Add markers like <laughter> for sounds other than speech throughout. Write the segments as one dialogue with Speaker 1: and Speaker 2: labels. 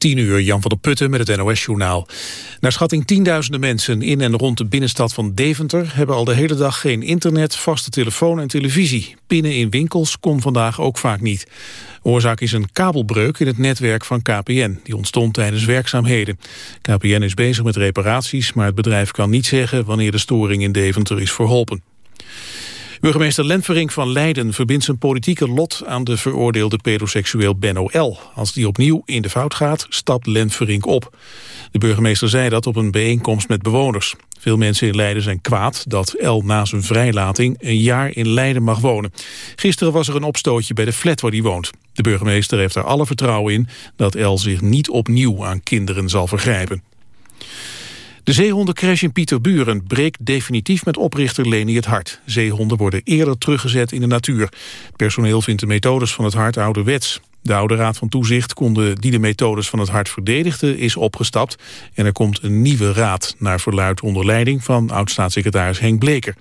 Speaker 1: 10 uur, Jan van der Putten met het NOS-journaal. Naar schatting tienduizenden mensen in en rond de binnenstad van Deventer... hebben al de hele dag geen internet, vaste telefoon en televisie. Pinnen in winkels kon vandaag ook vaak niet. Oorzaak is een kabelbreuk in het netwerk van KPN. Die ontstond tijdens werkzaamheden. KPN is bezig met reparaties, maar het bedrijf kan niet zeggen... wanneer de storing in Deventer is verholpen. Burgemeester Lenverink van Leiden verbindt zijn politieke lot aan de veroordeelde pedoseksueel Benno L. Als die opnieuw in de fout gaat, stapt Lenverink op. De burgemeester zei dat op een bijeenkomst met bewoners. Veel mensen in Leiden zijn kwaad dat El na zijn vrijlating een jaar in Leiden mag wonen. Gisteren was er een opstootje bij de flat waar hij woont. De burgemeester heeft er alle vertrouwen in dat El zich niet opnieuw aan kinderen zal vergrijpen. De zeehondencrash in Pieterburen breekt definitief met oprichter Leni het hart. Zeehonden worden eerder teruggezet in de natuur. Het personeel vindt de methodes van het hart ouderwets. De oude raad van toezicht konden die de methodes van het hart verdedigde is opgestapt. En er komt een nieuwe raad naar verluid onder leiding van oud-staatssecretaris Henk Bleker.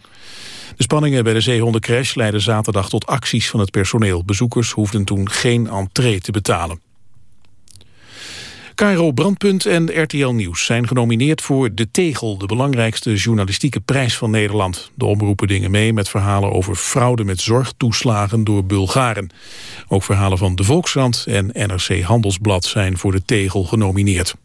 Speaker 1: De spanningen bij de zeehondencrash leidden zaterdag tot acties van het personeel. Bezoekers hoefden toen geen entree te betalen. Cairo Brandpunt en RTL Nieuws zijn genomineerd voor De Tegel... de belangrijkste journalistieke prijs van Nederland. De omroepen dingen mee met verhalen over fraude met zorgtoeslagen door Bulgaren. Ook verhalen van De Volkskrant en NRC Handelsblad zijn voor De Tegel genomineerd.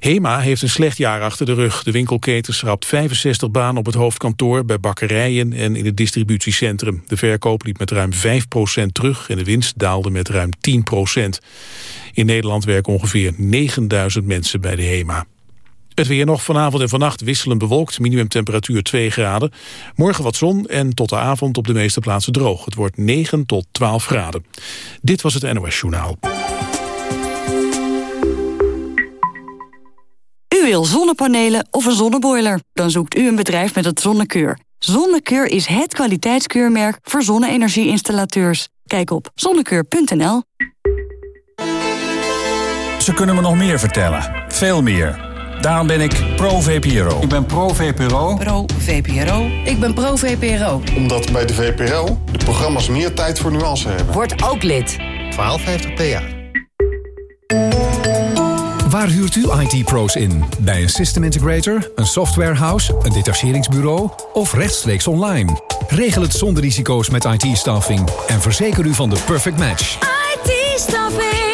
Speaker 1: HEMA heeft een slecht jaar achter de rug. De winkelketen schrapt 65 banen op het hoofdkantoor, bij bakkerijen en in het distributiecentrum. De verkoop liep met ruim 5% terug en de winst daalde met ruim 10% In Nederland werken ongeveer 9000 mensen bij de HEMA. Het weer nog vanavond en vannacht wisselen bewolkt, minimumtemperatuur 2 graden. Morgen wat zon en tot de avond op de meeste plaatsen droog. Het wordt 9 tot 12 graden. Dit was het NOS Journaal.
Speaker 2: Wil zonnepanelen of een zonneboiler? Dan zoekt u een bedrijf met het Zonnekeur. Zonnekeur is het kwaliteitskeurmerk voor zonne-energieinstallateurs. Kijk op zonnekeur.nl.
Speaker 3: Ze kunnen me nog meer vertellen. Veel meer. Daarom ben ik pro-VPRO.
Speaker 4: Ik ben pro-VPRO.
Speaker 5: Pro-VPRO. Ik ben pro-VPRO.
Speaker 6: Omdat bij de VPRO de programma's meer tijd voor nuance hebben.
Speaker 5: Word ook lid.
Speaker 7: 1250 PA.
Speaker 8: Waar huurt u IT-pro's in? Bij een system integrator, een softwarehouse, een detacheringsbureau of rechtstreeks online? Regel het zonder risico's met IT-staffing en verzeker u van de perfect match.
Speaker 9: IT-staffing.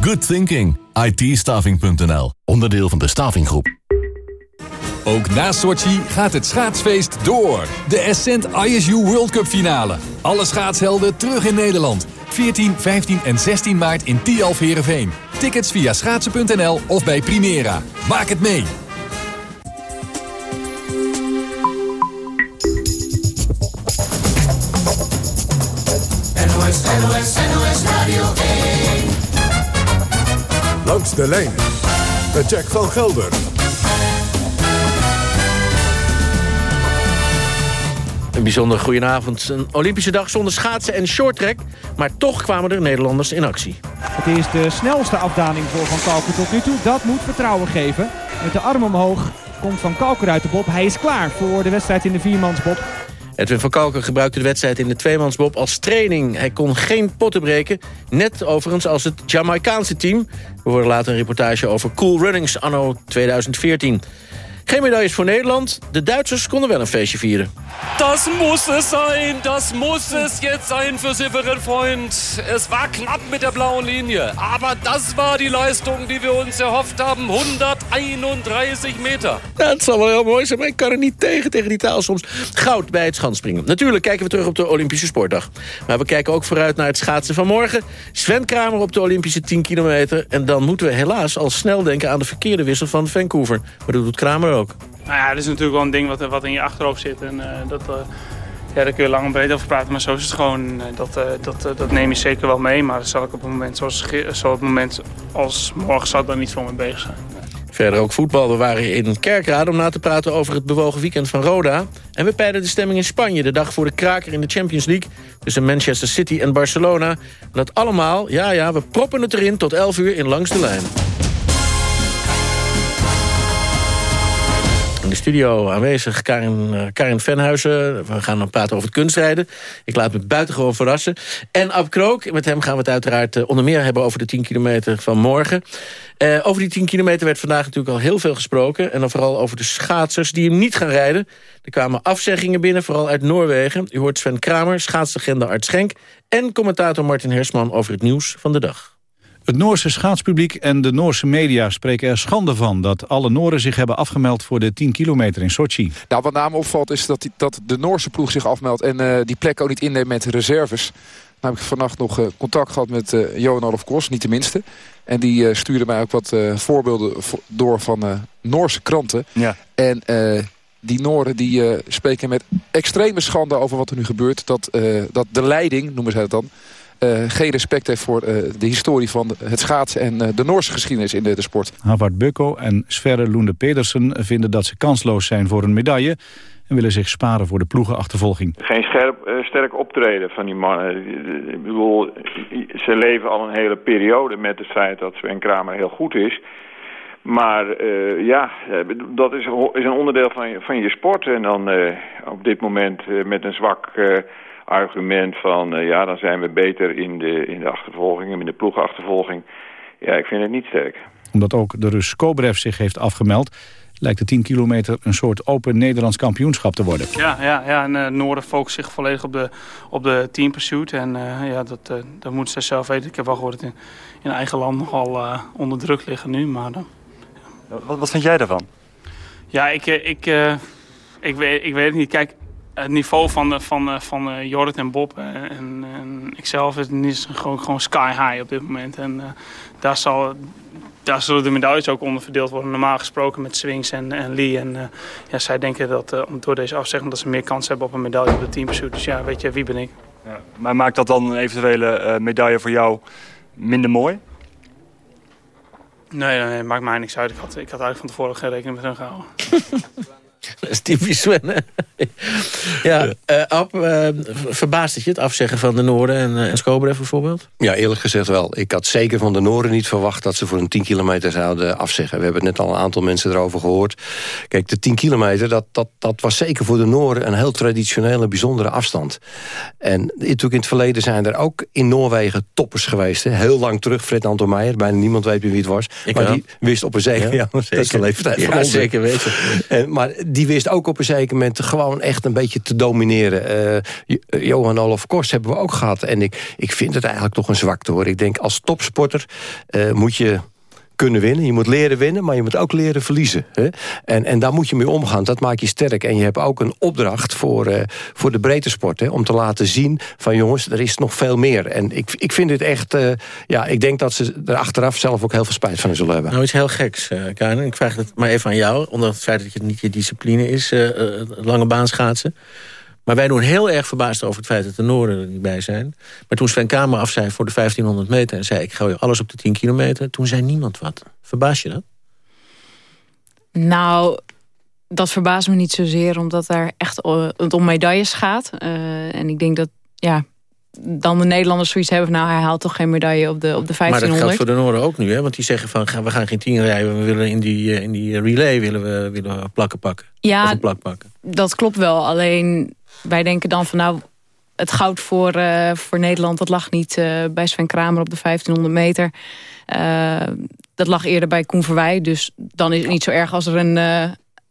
Speaker 10: Good thinking. Onderdeel van de Stavinggroep.
Speaker 11: Ook na Sochi gaat het schaatsfeest door. De Ascent ISU World Cup finale. Alle schaatshelden terug in Nederland. 14, 15 en 16 maart in Tialf Herenveen. Tickets via schaatsen.nl of bij Primera. Maak het mee!
Speaker 12: NOS, NOS, NOS Radio 1.
Speaker 13: Langs de lijn. Met Jack van Gelder.
Speaker 14: Een bijzonder goedenavond. Een Olympische dag zonder schaatsen en shorttrack. Maar toch kwamen er Nederlanders in actie.
Speaker 15: Het is de snelste afdaling voor Van Kalker tot nu toe. Dat moet vertrouwen geven. Met de arm omhoog komt Van Kalker uit de bob. Hij is klaar voor de wedstrijd in de viermansbob.
Speaker 14: Edwin van Kalker gebruikte de wedstrijd in de tweemansbob als training. Hij kon geen potten breken, net overigens als het Jamaicaanse team. We horen later een reportage over Cool Runnings anno 2014. Geen medailles voor Nederland. De Duitsers konden wel een feestje vieren.
Speaker 16: Das muss es sein, das muss es jetzt sein für Severin Freund. Es war knapp mit der blauen Linie, aber das war die Leistung, die wir uns erhofft haben. 131 meter.
Speaker 14: Ja, het zal wel heel mooi zijn, maar ik kan er niet tegen, tegen die taal soms. Goud bij het schanspringen. Natuurlijk kijken we terug op de Olympische Sportdag. Maar we kijken ook vooruit naar het schaatsen van morgen. Sven Kramer op de Olympische 10 kilometer. En dan moeten we helaas al snel denken aan de verkeerde wissel van Vancouver. Maar dat doet Kramer ook.
Speaker 17: Nou ja, dat is natuurlijk wel een ding wat, wat in je achterhoofd zit. En uh, dat, uh, ja, daar kun je lang en breed over praten. Maar zo is het gewoon. dat, uh, dat, dat neem je zeker wel mee. Maar dat zal ik op het moment zoals, zo het moment als morgen zal ik daar niet voor mee bezig zijn.
Speaker 14: Verder ook voetbal. We waren in Kerkrade om na te praten over het bewogen weekend van Roda. En we peilden de stemming in Spanje. De dag voor de kraker in de Champions League. Tussen Manchester City en Barcelona. En dat allemaal, ja ja, we proppen het erin tot 11 uur in Langs de Lijn. In de studio aanwezig. Karin, uh, Karin Venhuizen. We gaan dan praten over het kunstrijden. Ik laat me buitengewoon verrassen. En Ab Krook. Met hem gaan we het uiteraard uh, onder meer hebben over de 10 kilometer van morgen. Uh, over die 10 kilometer werd vandaag natuurlijk al heel veel gesproken. En dan vooral over de schaatsers die hem niet gaan rijden. Er kwamen afzeggingen binnen, vooral uit Noorwegen. U hoort Sven Kramer, schaatslegende Art Schenk... en commentator Martin Hersman over het nieuws van de dag.
Speaker 4: Het Noorse schaatspubliek en de Noorse media spreken er schande van... dat alle Nooren zich hebben afgemeld voor de 10 kilometer in Sochi.
Speaker 7: Nou, wat name opvalt is dat, die, dat de Noorse ploeg zich afmeldt... en uh, die plek ook niet inneemt met reserves. Nou heb ik vannacht nog uh, contact gehad met uh, Johan Olaf Kos, niet de minste. En die stuurde mij ook wat voorbeelden door van Noorse kranten.
Speaker 4: Ja.
Speaker 7: En die Nooren die spreken met extreme schande over wat er nu gebeurt. Dat, dat de leiding, noemen zij het dan geen respect heeft voor uh, de historie van het schaatsen... en uh, de Noorse geschiedenis in de, de sport.
Speaker 4: Havard Bukko en Sverre Loende Pedersen vinden dat ze kansloos zijn voor een medaille... en willen zich sparen voor de ploegenachtervolging.
Speaker 18: Geen scherp, sterk optreden van die mannen. Ik bedoel, ze leven al een hele periode met het feit dat Sven Kramer heel goed is... Maar uh, ja, dat is, is, een onderdeel van je, van je sport. En dan uh, op dit moment uh, met een zwak argument van... Uh, ja, dan zijn we beter in de, in de achtervolging, in de ploegachtervolging. Ja, ik vind het niet sterk.
Speaker 4: Omdat ook de Rus Kobrev zich heeft afgemeld... lijkt de 10 kilometer een soort open Nederlands kampioenschap te worden.
Speaker 17: Ja, ja, ja en uh, Noorden focust zich volledig op de, op de team pursuit. En uh, ja, dat, dat moeten ze zelf weten. Ik heb wel gehoord dat in, in eigen land nogal onder druk liggen nu. Maar,
Speaker 19: wat, wat vind jij daarvan?
Speaker 17: Ja, ik, ik, ik, weet, ik weet het niet. Kijk, het niveau van, van, van uh, Jorrit en Bob en, en ikzelf is, is gewoon, gewoon sky high op dit moment. En uh, daar, zal, daar zullen de medailles ook onder verdeeld worden. Normaal gesproken met Swings en, en Lee. En uh, ja, zij denken dat uh, door deze afzegging dat ze meer kans hebben op een medaille op de teampursuit. Dus ja, weet je, wie ben ik?
Speaker 19: Ja, maar maakt dat dan een eventuele medaille voor jou minder mooi?
Speaker 17: Nee, nee, nee, maakt mij niks uit. Ik had, ik had eigenlijk van tevoren geen rekening met hun gehouden. <laughs>
Speaker 14: Dat is typisch Sven, ja, uh, Ab, uh, verbaast het je het afzeggen van de Noorden en, uh, en Skobrev bijvoorbeeld?
Speaker 20: Ja, eerlijk gezegd wel. Ik had zeker van de Noorden niet verwacht dat ze voor een 10 kilometer zouden afzeggen. We hebben net al een aantal mensen erover gehoord. Kijk, de 10 kilometer, dat, dat, dat was zeker voor de Noorden een heel traditionele, bijzondere afstand. En natuurlijk in het verleden zijn er ook in Noorwegen toppers geweest. Hè? Heel lang terug, Fred Anton Meijer, bijna niemand weet meer wie het was.
Speaker 14: Ik
Speaker 20: maar
Speaker 14: wel.
Speaker 20: die wist op een zeker, ja, <laughs> ja dat is de leeftijd
Speaker 14: ja,
Speaker 20: van
Speaker 14: zeker weten.
Speaker 20: En, maar die wist ook op een zeker moment gewoon echt een beetje te domineren. Uh, Johan Olof Kors hebben we ook gehad. En ik, ik vind het eigenlijk toch een zwakte hoor. Ik denk als topsporter uh, moet je kunnen winnen. Je moet leren winnen, maar je moet ook leren verliezen. Hè? En, en daar moet je mee omgaan. Dat maakt je sterk. En je hebt ook een opdracht voor, uh, voor de breedte sport. Hè? Om te laten zien van jongens, er is nog veel meer. En ik, ik vind dit echt... Uh, ja, ik denk dat ze er achteraf zelf ook heel veel spijt van zullen hebben.
Speaker 14: Nou, iets heel geks, uh, Karin. Ik vraag het maar even aan jou. Ondanks het feit dat het niet je discipline is, lange baan schaatsen. Maar wij doen heel erg verbaasd over het feit dat de Noorden er niet bij zijn. Maar toen Sven Kamer af zei voor de 1500 meter... en zei ik gooi alles op de 10 kilometer... toen zei niemand wat. Verbaas je dat?
Speaker 21: Nou, dat verbaast me niet zozeer... omdat daar echt het om medailles gaat. Uh, en ik denk dat, ja... dan de Nederlanders zoiets hebben van... nou, hij haalt toch geen medaille op de, op de 1500.
Speaker 14: Maar dat geldt voor de Noorden ook nu, hè? Want die zeggen van, we gaan geen 10 rijden... we willen in die, in die relay willen we, willen plakken pakken.
Speaker 21: Ja,
Speaker 14: plak pakken.
Speaker 21: dat klopt wel. Alleen wij denken dan van nou, het goud voor, uh, voor Nederland... dat lag niet uh, bij Sven Kramer op de 1500 meter. Uh, dat lag eerder bij Koen Verwij. Dus dan is het niet zo erg als er een,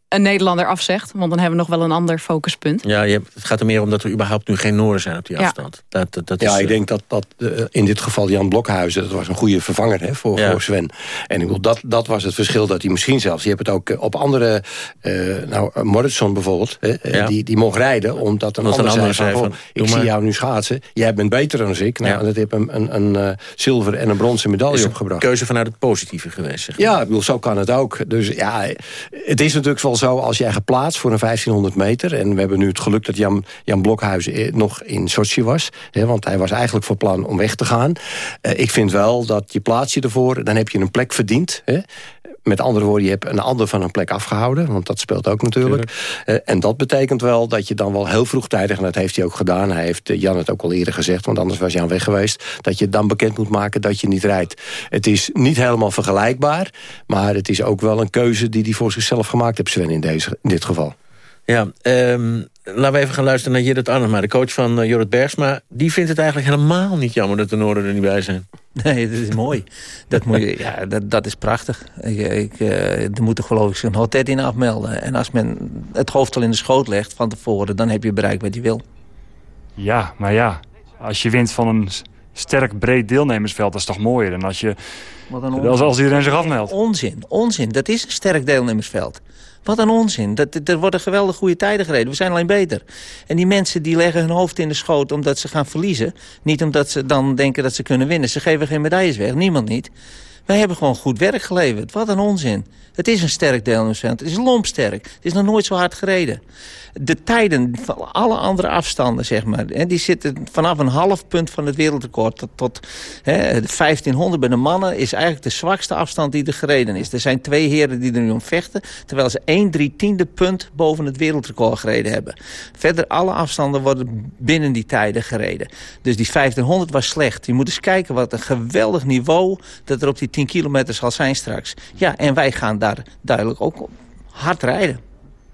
Speaker 21: een Nederlander afzegt. Want dan hebben we nog wel een ander focuspunt.
Speaker 14: Ja, je hebt, het gaat er meer om dat er überhaupt nu geen Noorden zijn op die
Speaker 21: Ja.
Speaker 14: afstand. Dat, dat, dat
Speaker 20: ja,
Speaker 14: is,
Speaker 20: ik denk dat, dat uh, in dit geval Jan Blokhuizen... dat was een goede vervanger hè, voor,
Speaker 14: Ja.
Speaker 20: voor Sven. En ik bedoel, dat, dat was het verschil dat hij misschien zelfs... je hebt het ook eh, op andere... eh nou, uh, Morrison bijvoorbeeld, hè, eh,
Speaker 14: Ja.
Speaker 20: die, die mocht rijden... omdat een
Speaker 14: Omdat een
Speaker 20: ander
Speaker 14: ander
Speaker 20: zei van...
Speaker 14: van,
Speaker 20: ik zie jou nu schaatsen. Jij bent beter dan ik. Nou,
Speaker 14: Ja.
Speaker 20: en dat heeft hem een, een, een eh, zilveren en een bronzen medaille
Speaker 14: is een
Speaker 20: opgebracht.
Speaker 14: keuze vanuit het positieve geweest. Zeg maar.
Speaker 20: Ja, ik bedoel, zo kan het ook. Dus ja, het is natuurlijk wel zo als jij geplaatst voor een 1500 meter... en we hebben nu het geluk dat Jan, Jan Blokhuizen eh, nog in Sochi was... Hè, want hij was eigenlijk voor plan om weg te gaan. Eh, ik vind wel dat je plaats je ervoor, dan heb je een plek verdiend... Hè, met andere woorden, je hebt een ander van een plek afgehouden. Want dat speelt ook natuurlijk. Uh, en dat betekent wel dat je dan wel heel vroegtijdig... en dat heeft hij ook gedaan, hij heeft Jan het ook al eerder gezegd... want anders was Jan weg geweest... dat je dan bekend moet maken dat je niet rijdt. Het is niet helemaal vergelijkbaar... maar het is ook wel een keuze die hij voor zichzelf gemaakt heeft, Sven, in, deze, in dit geval.
Speaker 14: Ja, um, laten we even gaan luisteren naar Judith Arnema, de coach van uh, Jorrit Bergsma. Die vindt het eigenlijk helemaal niet jammer dat de Noorden er niet bij zijn.
Speaker 22: Nee, dat is mooi. Dat, moet je, ja, dat, dat is prachtig. Ik, ik, uh, er moet er geloof ik zijn hotel in afmelden. En als men het hoofd al in de schoot legt van tevoren... dan heb je bereikt wat je wil.
Speaker 19: Ja, maar ja, als je wint van een sterk breed deelnemersveld... dat is toch mooier dan als, je, als, als iedereen zich afmeldt.
Speaker 22: Onzin, onzin. Dat is een sterk deelnemersveld. Wat een onzin. Dat, er worden geweldig goede tijden gereden. We zijn alleen beter. En die mensen die leggen hun hoofd in de schoot omdat ze gaan verliezen. Niet omdat ze dan denken dat ze kunnen winnen. Ze geven geen medailles weg. Niemand niet. Wij hebben gewoon goed werk geleverd. Wat een onzin. Het is een sterk deelnemersveld. Het is lompsterk. Het is nog nooit zo hard gereden de tijden van alle andere afstanden, zeg maar... Hè, die zitten vanaf een half punt van het wereldrecord tot, tot hè, 1500 bij de mannen... is eigenlijk de zwakste afstand die er gereden is. Er zijn twee heren die er nu om vechten... terwijl ze 1 3 tiende punt boven het wereldrecord gereden hebben. Verder, alle afstanden worden binnen die tijden gereden. Dus die 1500 was slecht. Je moet eens kijken wat een geweldig niveau... dat er op die 10 kilometer zal zijn straks. Ja, en wij gaan daar duidelijk ook hard rijden.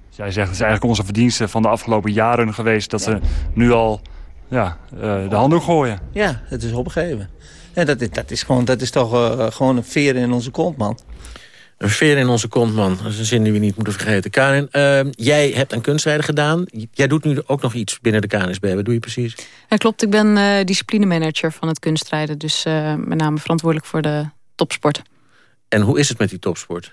Speaker 19: Jij zegt, het is eigenlijk onze verdienste van de afgelopen jaren geweest... dat ze nu al ja, uh, de handdoek gooien.
Speaker 22: Ja, het is opgegeven. En dat is, dat is, gewoon, dat is toch uh, gewoon een veer in onze kont, man.
Speaker 14: Een veer in onze kont, man. Dat is een zin die we niet moeten vergeten. Karin, uh, jij hebt een kunstrijden gedaan. Jij doet nu ook nog iets binnen de KNSB. Wat doe je precies?
Speaker 21: Ja, klopt, ik ben uh, disciplinemanager van het kunstrijden. Dus met name verantwoordelijk voor de topsport.
Speaker 14: En hoe is het met die topsport?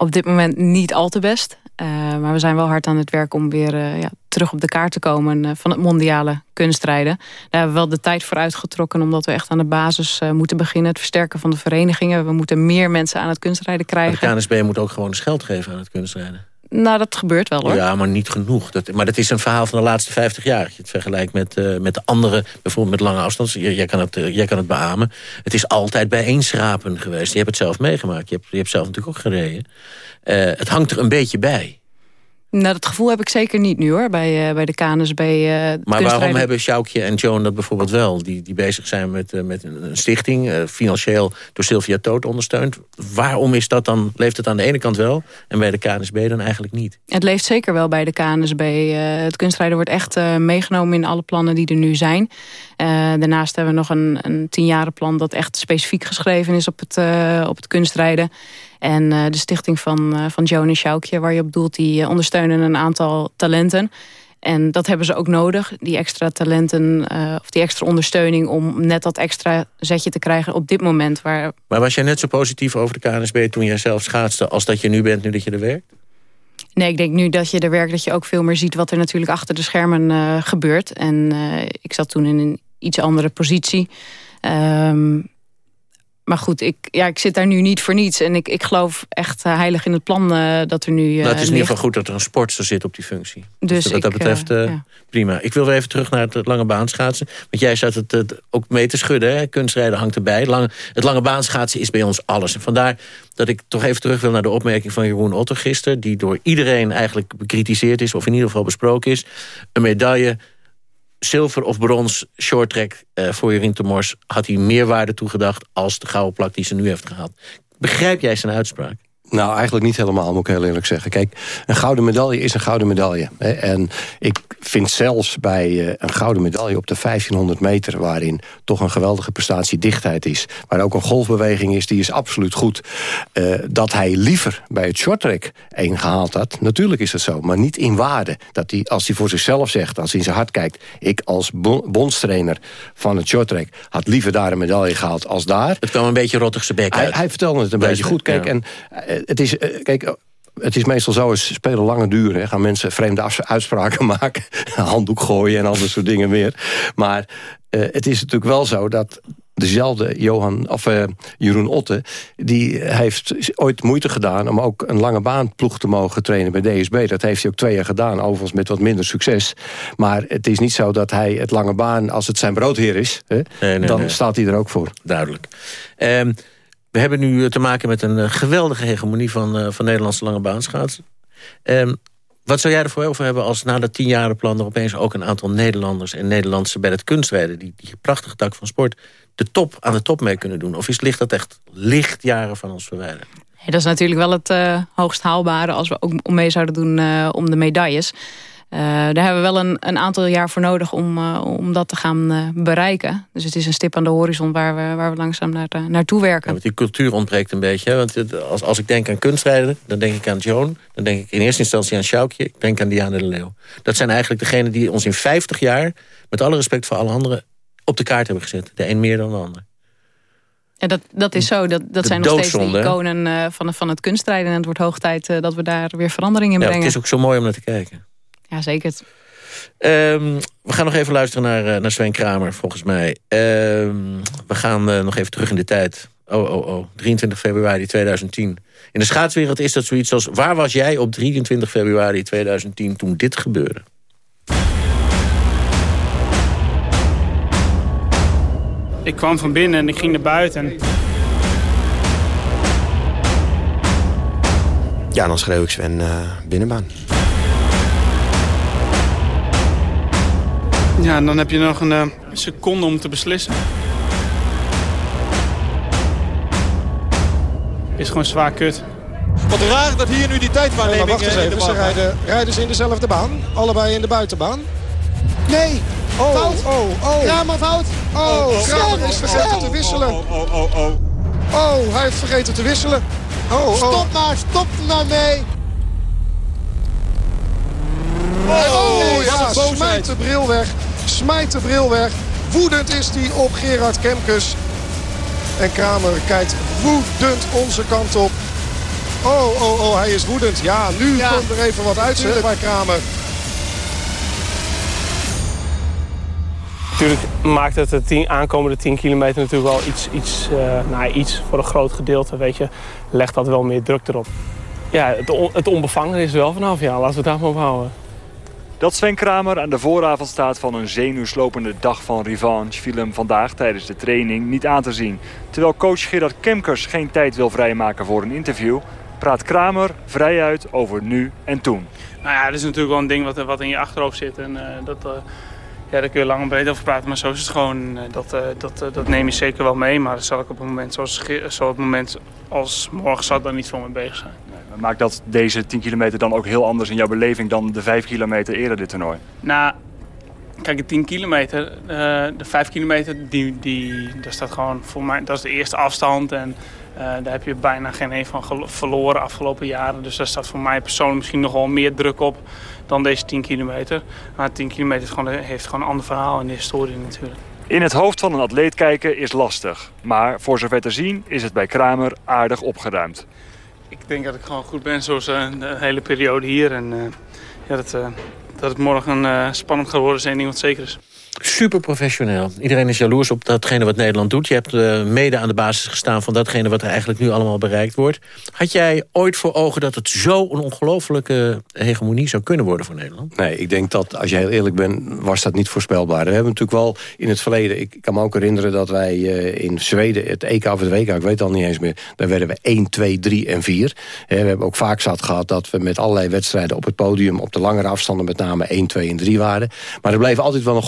Speaker 21: Op dit moment niet al te best. Uh, maar we zijn wel hard aan het werk om weer uh, ja, terug op de kaart te komen uh, van het mondiale kunstrijden. Daar hebben we wel de tijd voor uitgetrokken omdat we echt aan de basis moeten beginnen. Het versterken van de verenigingen. We moeten meer mensen aan het kunstrijden krijgen.
Speaker 14: De KNSB moet ook gewoon eens geld geven aan het kunstrijden.
Speaker 21: Nou, dat gebeurt wel hoor.
Speaker 14: Ja, maar niet genoeg. Dat, maar dat is een verhaal van de laatste 50 jaar. Je het vergelijkt met, uh, met de andere, bijvoorbeeld met lange afstands. Jij, kan het, uh, jij kan het beamen. Het is altijd bijeenschrapen geweest. Je hebt het zelf meegemaakt. Je hebt, je hebt zelf natuurlijk ook gereden. Uh, het hangt er een beetje bij.
Speaker 21: Nou, dat gevoel heb ik zeker niet nu hoor, bij, uh, bij de KNSB. Uh,
Speaker 14: maar waarom hebben Sjoukje en Joan dat bijvoorbeeld wel? Die, die bezig zijn met, uh, met een stichting, financieel door Sylvia Toot ondersteund. Waarom is dat dan, leeft het aan de ene kant wel en bij de KNSB dan eigenlijk niet?
Speaker 21: Het leeft zeker wel bij de KNSB. het kunstrijden wordt echt meegenomen in alle plannen die er nu zijn. daarnaast hebben we nog een, een tienjarenplan dat echt specifiek geschreven is op het, op het kunstrijden. En uh, de stichting van, uh, van Joan en Sjoukje, waar je op doelt... die uh, ondersteunen een aantal talenten. En dat hebben ze ook nodig, die extra talenten... of die extra ondersteuning om net dat extra zetje te krijgen op dit moment. Waar...
Speaker 14: Maar was jij net zo positief over de KNSB toen jij zelf schaatste... als dat je nu bent, nu dat je er werkt?
Speaker 21: Nee, ik denk nu dat je er werkt, dat je ook veel meer ziet... wat er natuurlijk achter de schermen gebeurt. En ik zat toen in een iets andere positie... Um, maar goed, ik, ja, ik zit daar nu niet voor niets. En ik, ik geloof echt uh, heilig in het plan uh, dat er nu uh,
Speaker 14: nou, Het is
Speaker 21: in
Speaker 14: ieder geval goed dat er een sportster zit op die functie.
Speaker 21: Dus,
Speaker 14: dus wat dat betreft ja. prima. Ik wil weer even terug naar het lange baanschaatsen. Want jij zat het, het ook mee te schudden. Hè? Kunstrijden hangt erbij. Lang, het lange baanschaatsen is bij ons alles. En vandaar dat ik toch even terug wil naar de opmerking van Jeroen Otter gisteren. Die door iedereen eigenlijk bekritiseerd is. Of in ieder geval besproken is. Een medaille zilver of brons shorttrack uh, voor Jorien had hij meer waarde toegedacht als de gouden plak die ze nu heeft gehad. Begrijp jij zijn uitspraak?
Speaker 20: Nou, eigenlijk niet helemaal, moet ik heel eerlijk zeggen. Kijk, een gouden medaille is een gouden medaille. En ik vind zelfs bij eh, een gouden medaille op de 1500 meter... waarin toch een geweldige prestatie dichtheid is... waar ook een golfbeweging is, die is absoluut goed... Uh, dat hij liever bij het shorttrack één gehaald had. Natuurlijk is dat zo, maar niet in waarde. Dat hij, als hij voor zichzelf zegt, als hij in zijn hart kijkt... ik als bondstrainer van het shorttrack had liever daar een medaille gehaald als daar.
Speaker 14: Het kwam een beetje rottigse bek
Speaker 20: hij, hij, vertelde het een beetje goed. Kijk, ja. en het is, eh, kijk, het is meestal zo, als spelen lange duren. Gaan mensen vreemde uitspraken <laughs> maken. Handdoek gooien en al dat soort dingen meer. Maar uh, het is natuurlijk wel zo dat dezelfde Johan, of, uh, Jeroen Otte... die heeft ooit moeite gedaan om ook een lange baanploeg te mogen trainen bij DSB. Dat heeft hij ook twee jaar gedaan, overigens met wat minder succes. Maar het is niet zo dat hij het lange baan, als het zijn broodheer is... Hè, nee, nee, dan nee. staat hij er ook voor.
Speaker 14: Duidelijk. Um, We hebben nu te maken met een geweldige hegemonie van, van Nederlandse lange baanschaatsen. Um, wat zou jij ervoor over hebben als na dat tienjarenplan... er opeens ook een aantal Nederlanders en Nederlandse bij het kunstrijden... die, die prachtige tak van sport de top aan de top mee kunnen doen? Of is, ligt dat echt lichtjaren van ons verwijderd?
Speaker 21: dat is natuurlijk wel het hoogst haalbare... als we ook mee zouden doen om de medailles. Uh, daar hebben we wel een, een, aantal jaar voor nodig om, uh, om dat te gaan uh, bereiken. Dus het is een stip aan de horizon waar we, waar we langzaam naar, naartoe werken. Ja,
Speaker 14: want die cultuur ontbreekt een beetje. Hè? Want als, als ik denk aan kunstrijden, dan denk ik aan Joan. Dan denk ik in eerste instantie aan Sjoukje. Ik denk aan Diana de Leeuw. Dat zijn eigenlijk degenen die ons in 50 jaar... met alle respect voor alle anderen op de kaart hebben gezet. De een meer dan de ander.
Speaker 21: Ja, dat, dat is zo. Dat, dat zijn nog steeds de iconen van, van het kunstrijden. En het wordt hoog tijd dat we daar weer verandering in brengen. Ja,
Speaker 14: het is ook zo mooi om naar te kijken.
Speaker 21: Ja, zeker.
Speaker 14: Um, we gaan nog even luisteren naar, uh, naar Sven Kramer, volgens mij. Um, we gaan uh, nog even terug in de tijd. Oh, oh, oh. 23 februari 2010. In de schaatswereld is dat zoiets als... waar was jij op 23 februari 2010 toen dit gebeurde?
Speaker 17: Ik kwam van binnen en ik ging naar buiten.
Speaker 23: Ja, dan schreeuw ik Sven uh, binnenbaan.
Speaker 17: Ja, en dan heb je nog een uh, seconde om te beslissen. Is gewoon zwaar kut.
Speaker 24: Wat raar dat hier nu die tijdwaarneming... Ja, wacht eens even, ze rijden, rijden ze in dezelfde baan. Allebei in de buitenbaan. Nee, oh, fout. Oh, oh. Kramer fout. Oh, oh, oh Kramer is vergeten te wisselen. Oh, oh, oh, oh. Oh, hij heeft vergeten te wisselen. Oh, oh. Stop maar, stop maar mee. Oh, oh ja, smijt de bril weg smijt de bril weg. Woedend is hij op Gerard Kemkes. En Kramer kijkt woedend onze kant op. Oh, oh, oh, hij is woedend. Ja, nu komt er even wat uitzet bij Kramer.
Speaker 17: Natuurlijk maakt het de tien, aankomende 10 kilometer natuurlijk wel iets, iets, uh, nou, iets voor een groot gedeelte. Weet je, legt dat wel meer druk erop. Ja, het, on, het onbevangen is wel vanaf. Ja, laten we het daar maar op houden.
Speaker 19: Dat Sven Kramer aan de vooravond staat van een zenuwslopende dag van revanche... viel hem vandaag tijdens de training niet aan te zien. Terwijl coach Gerard Kemkers geen tijd wil vrijmaken voor een interview... praat Kramer vrij uit over nu en toen.
Speaker 17: Nou ja, dat is natuurlijk wel een ding wat, wat in je achterhoofd zit. En uh, dat... Uh... Ja, daar kun je lang en breed over praten, maar zo is het gewoon. Eh, dat, dat, dat neem je zeker wel mee, maar dat zal ik op een moment zoals, zo het moment als morgen ik daar niet voor mee bezig zijn.
Speaker 19: Maakt dat deze 10 kilometer dan ook heel anders in jouw beleving dan de 5 kilometer eerder dit toernooi?
Speaker 17: Nou, kijk, de 10 kilometer, uh, de 5 kilometer, die, die, dat staat gewoon voor mij, dat is de eerste afstand. En uh, daar heb je bijna geen een van verloren afgelopen jaren. Dus daar staat voor mij persoonlijk misschien nog wel meer druk op dan deze 10 kilometer. Maar 10 kilometer heeft gewoon, heeft gewoon een ander verhaal in de historie natuurlijk.
Speaker 19: In het hoofd van een atleet kijken is lastig. Maar voor zover te zien is het bij Kramer aardig opgeruimd
Speaker 17: ik denk dat ik gewoon goed ben zoals uh, de hele periode hier. En uh, ja, dat, uh, dat het morgen spannend gaat worden is één ding wat zeker is
Speaker 14: super professioneel. Iedereen is jaloers op datgene wat Nederland doet. Je hebt uh, mede aan de basis gestaan van datgene wat er eigenlijk nu allemaal bereikt wordt. Had jij ooit voor ogen dat het zo een ongelofelijke hegemonie zou kunnen worden voor Nederland?
Speaker 20: Nee, ik denk dat, als je heel eerlijk bent, was dat niet voorspelbaar. We hebben natuurlijk wel in het verleden, ik kan me ook herinneren dat wij uh, in Zweden, het EK of het WK, ik weet al niet eens meer, daar werden we 1, 2, 3 en 4. we hebben ook vaak zat gehad dat we met allerlei wedstrijden op het podium op de langere afstanden met name 1, 2 en 3 waren. Maar er bleef altijd wel een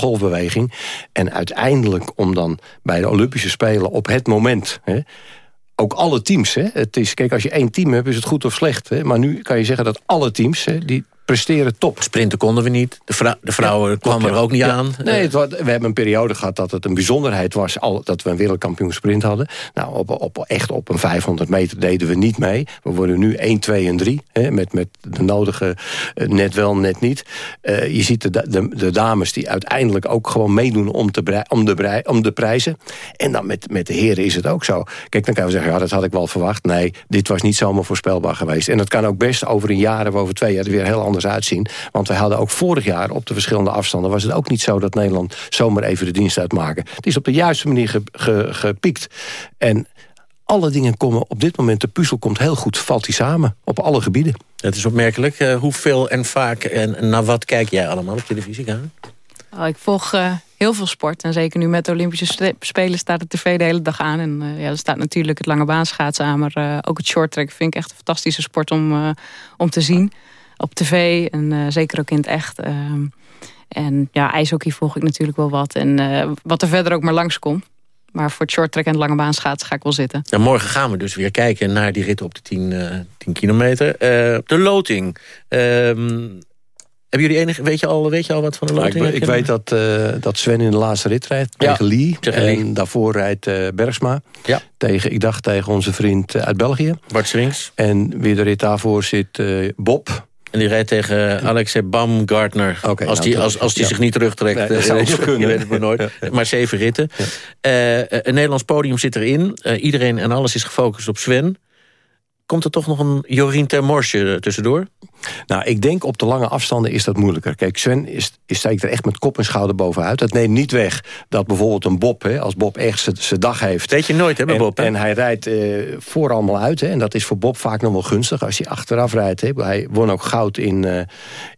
Speaker 20: en uiteindelijk om dan bij de Olympische Spelen op het moment... Hè, ook alle teams. Hè? Het is, kijk, als je één team hebt, is het goed of slecht. Hè? Maar nu kan je zeggen dat alle teams, hè, die presteren top.
Speaker 14: Sprinten konden we niet. De, de vrouwen kwamen er ook niet aan.
Speaker 20: Nee, het, we hebben een periode gehad dat het een bijzonderheid was... Al, dat we een wereldkampioen sprint hadden. Nou, op, op, echt op een 500 meter deden we niet mee. We worden nu 1, 2 en 3. Hè, met, met de nodige uh, net wel, net niet. Uh, je ziet de, de, de, dames die uiteindelijk ook gewoon meedoen om, te om, de, om de prijzen. En dan met, met de heren is het ook zo. Kijk, dan kan we zeggen, ja, dat had ik wel verwacht. Nee, dit was niet zomaar voorspelbaar geweest. En dat kan ook best over een jaar of over twee jaar weer heel anders uitzien. Want we hadden ook vorig jaar op de verschillende afstanden... was het ook niet zo dat Nederland zomaar even de dienst uitmaken. Het is op de juiste manier gepiekt. En alle dingen komen op dit moment, de puzzel komt heel goed, valt die samen op alle gebieden.
Speaker 14: Het is opmerkelijk. Uh, hoeveel en vaak en naar wat kijk jij allemaal op televisie gaan?
Speaker 21: Oh, ik volg uh, heel veel sport. En zeker nu met de Olympische Spelen staat de tv de hele dag aan. En uh, ja, er staat natuurlijk het lange baanschaatsen aan. Maar uh, ook het shorttrack vind ik echt een fantastische sport om, om te zien. Op tv en zeker ook in het echt. Ehm, en ja, ijshockey volg ik natuurlijk wel wat. En wat er verder ook maar langskomt. Maar voor het shorttrack en het lange baanschaatsen ga ik wel zitten.
Speaker 14: En morgen gaan we dus weer kijken naar die rit op de 10, 10 kilometer. de loting. Ehm, hebben jullie enige, weet je al, weet je al wat van de loting?
Speaker 20: ik, ik, weet dat, uh, dat Sven in de laatste rit rijdt tegen Lee.
Speaker 14: Tegen
Speaker 20: en daarvoor rijdt uh, Bergsma.
Speaker 14: Ja.
Speaker 20: Tegen, ik dacht tegen onze vriend uit België.
Speaker 14: Bart Swings.
Speaker 20: En weer de rit daarvoor zit uh, Bob.
Speaker 14: En die rijdt tegen Alexei Baumgartner.
Speaker 20: Okay,
Speaker 14: als,
Speaker 20: nou,
Speaker 14: die, als, als die ja. zich niet terugtrekt.
Speaker 20: Nee, dat zou
Speaker 14: je,
Speaker 20: kunnen.
Speaker 14: weet het maar nooit. Maar zeven ritten. een Nederlands podium zit erin. iedereen en alles is gefocust op Sven. Komt er toch nog een Jorien Termorsje tussendoor?
Speaker 20: Nou, ik denk op de lange afstanden is dat moeilijker. Kijk, Sven is, is steekt er echt met kop en schouder bovenuit. Dat neemt niet weg dat bijvoorbeeld een Bob, hè, als Bob echt zijn dag heeft...
Speaker 14: Weet je nooit, hè,
Speaker 20: en,
Speaker 14: Bob. Hè?
Speaker 20: En hij rijdt uh, voor allemaal uit. Hè, en dat is voor Bob vaak nog wel gunstig als hij achteraf rijdt. Hè. Hij won ook goud in, uh,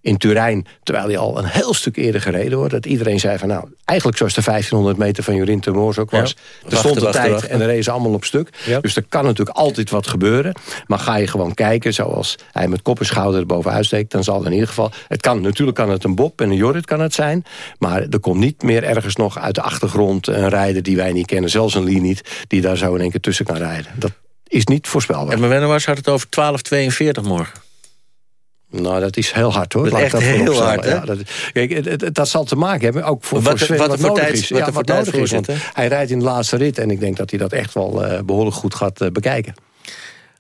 Speaker 20: in Turijn, terwijl hij al een heel stuk eerder gereden wordt. Dat iedereen zei van, nou, eigenlijk zoals de 1500 meter van Jorien Termors ook was. Ja, er stond de tijd wachten. en de race allemaal op stuk.
Speaker 14: Ja.
Speaker 20: Dus er kan natuurlijk altijd wat gebeuren. Maar ga je gewoon kijken, zoals hij met kop en schouder er bovenuit steekt... dan zal in ieder geval... Het kan, natuurlijk kan het een Bob en een Jorrit kan het zijn... maar er komt niet meer ergens nog uit de achtergrond een rijder die wij niet kennen. Zelfs een Lee niet, die daar zo in één keer tussen kan rijden. Dat is niet voorspelbaar.
Speaker 14: En was had het over 12.42 morgen.
Speaker 20: Nou, dat is heel hard hoor.
Speaker 14: Dat is echt
Speaker 20: dat
Speaker 14: heel hard,
Speaker 20: ja, dat, kijk, dat zal te maken hebben, ook voor,
Speaker 14: wat,
Speaker 20: voor Sven,
Speaker 14: wat,
Speaker 20: wat,
Speaker 14: wat
Speaker 20: nodig
Speaker 14: tijd,
Speaker 20: is.
Speaker 14: Wat
Speaker 20: ja, wat
Speaker 14: voor
Speaker 20: nodig is,
Speaker 14: zit,
Speaker 20: want hij rijdt in de laatste rit en ik denk dat hij dat echt wel uh, behoorlijk goed gaat uh, bekijken.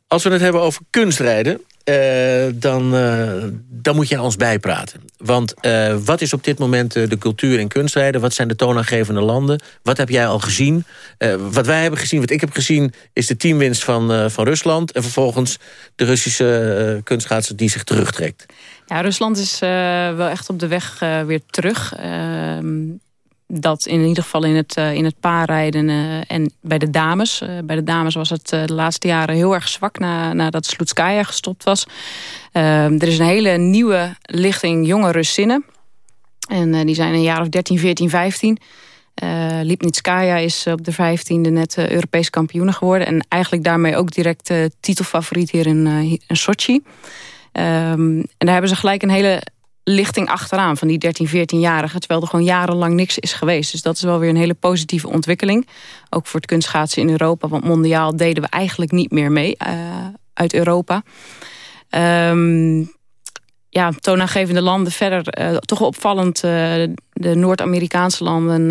Speaker 14: Als we het hebben over kunstrijden, uh, dan, uh, dan moet aan ons bijpraten. Want uh, wat is op dit moment de cultuur in kunstrijden? Wat zijn de toonaangevende landen? Wat heb jij al gezien? wat wij hebben gezien, wat ik heb gezien... is de teamwinst van, van Rusland... en vervolgens de Russische kunstschaatser die zich terugtrekt.
Speaker 21: Ja, Rusland is wel echt op de weg weer terug ehm, dat in ieder geval in het, uh, in het paarrijden uh, en bij de dames. Uh, bij de dames was het de laatste jaren heel erg zwak na, nadat Slutskaya gestopt was. er is een hele nieuwe lichting jonge Russinnen. En die zijn een jaar of 13, 14, 15. Lipnitskaya is op de 15e net Europees kampioen geworden. En eigenlijk daarmee ook direct titelfavoriet hier in, in Sochi. Um, en daar hebben ze gelijk een hele lichting achteraan van die 13, 14-jarigen. Terwijl er gewoon jarenlang niks is geweest. Dus dat is wel weer een hele positieve ontwikkeling. Ook voor het kunstschaatsen in Europa. Want mondiaal deden we eigenlijk niet meer mee uh, uit Europa. Um, ja, toonaangevende landen verder. Uh, toch opvallend uh, de Noord-Amerikaanse landen.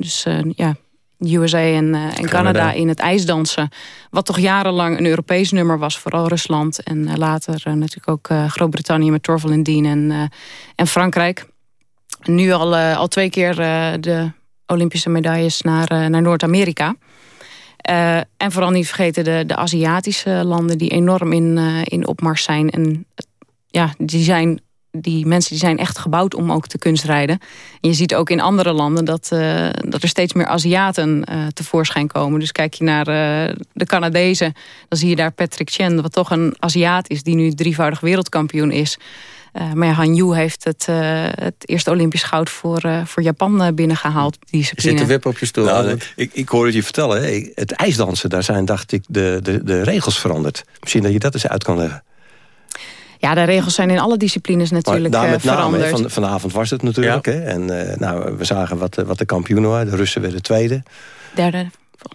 Speaker 21: dus ja, USA en, uh, en Canada. Canada. in het ijsdansen. Wat toch jarenlang een Europees nummer was. Vooral Rusland. En uh, later uh, natuurlijk ook Groot-Brittannië met Torval en Dean en, en Frankrijk. Nu al, al twee keer de Olympische medailles naar, naar Noord-Amerika. en vooral niet vergeten de, de Aziatische landen die enorm in, in opmars zijn. En ja, die zijn die mensen die zijn echt gebouwd om ook te kunstrijden. En je ziet ook in andere landen dat, uh, dat er steeds meer Aziaten uh, tevoorschijn komen. Dus kijk je naar uh, de Canadezen, dan zie je daar Patrick Chen... wat toch een Aziat is, die nu drievoudig wereldkampioen is. maar ja, Han Yu heeft het, het eerste Olympisch goud voor, voor Japan binnengehaald. Die
Speaker 14: zit te wippen op je stoel.
Speaker 20: Nou, ik, ik hoor het je vertellen. Het ijsdansen, daar zijn, dacht ik, de, de, de regels veranderd. Misschien dat je dat eens uit kan leggen.
Speaker 21: Ja, de regels zijn in alle disciplines natuurlijk maar, nou, met veranderd.
Speaker 20: Van, vanavond was het natuurlijk. Ja. Hè? En uh, nou, we zagen wat, wat de kampioenen waren. De Russen werden tweede.
Speaker 21: Derde.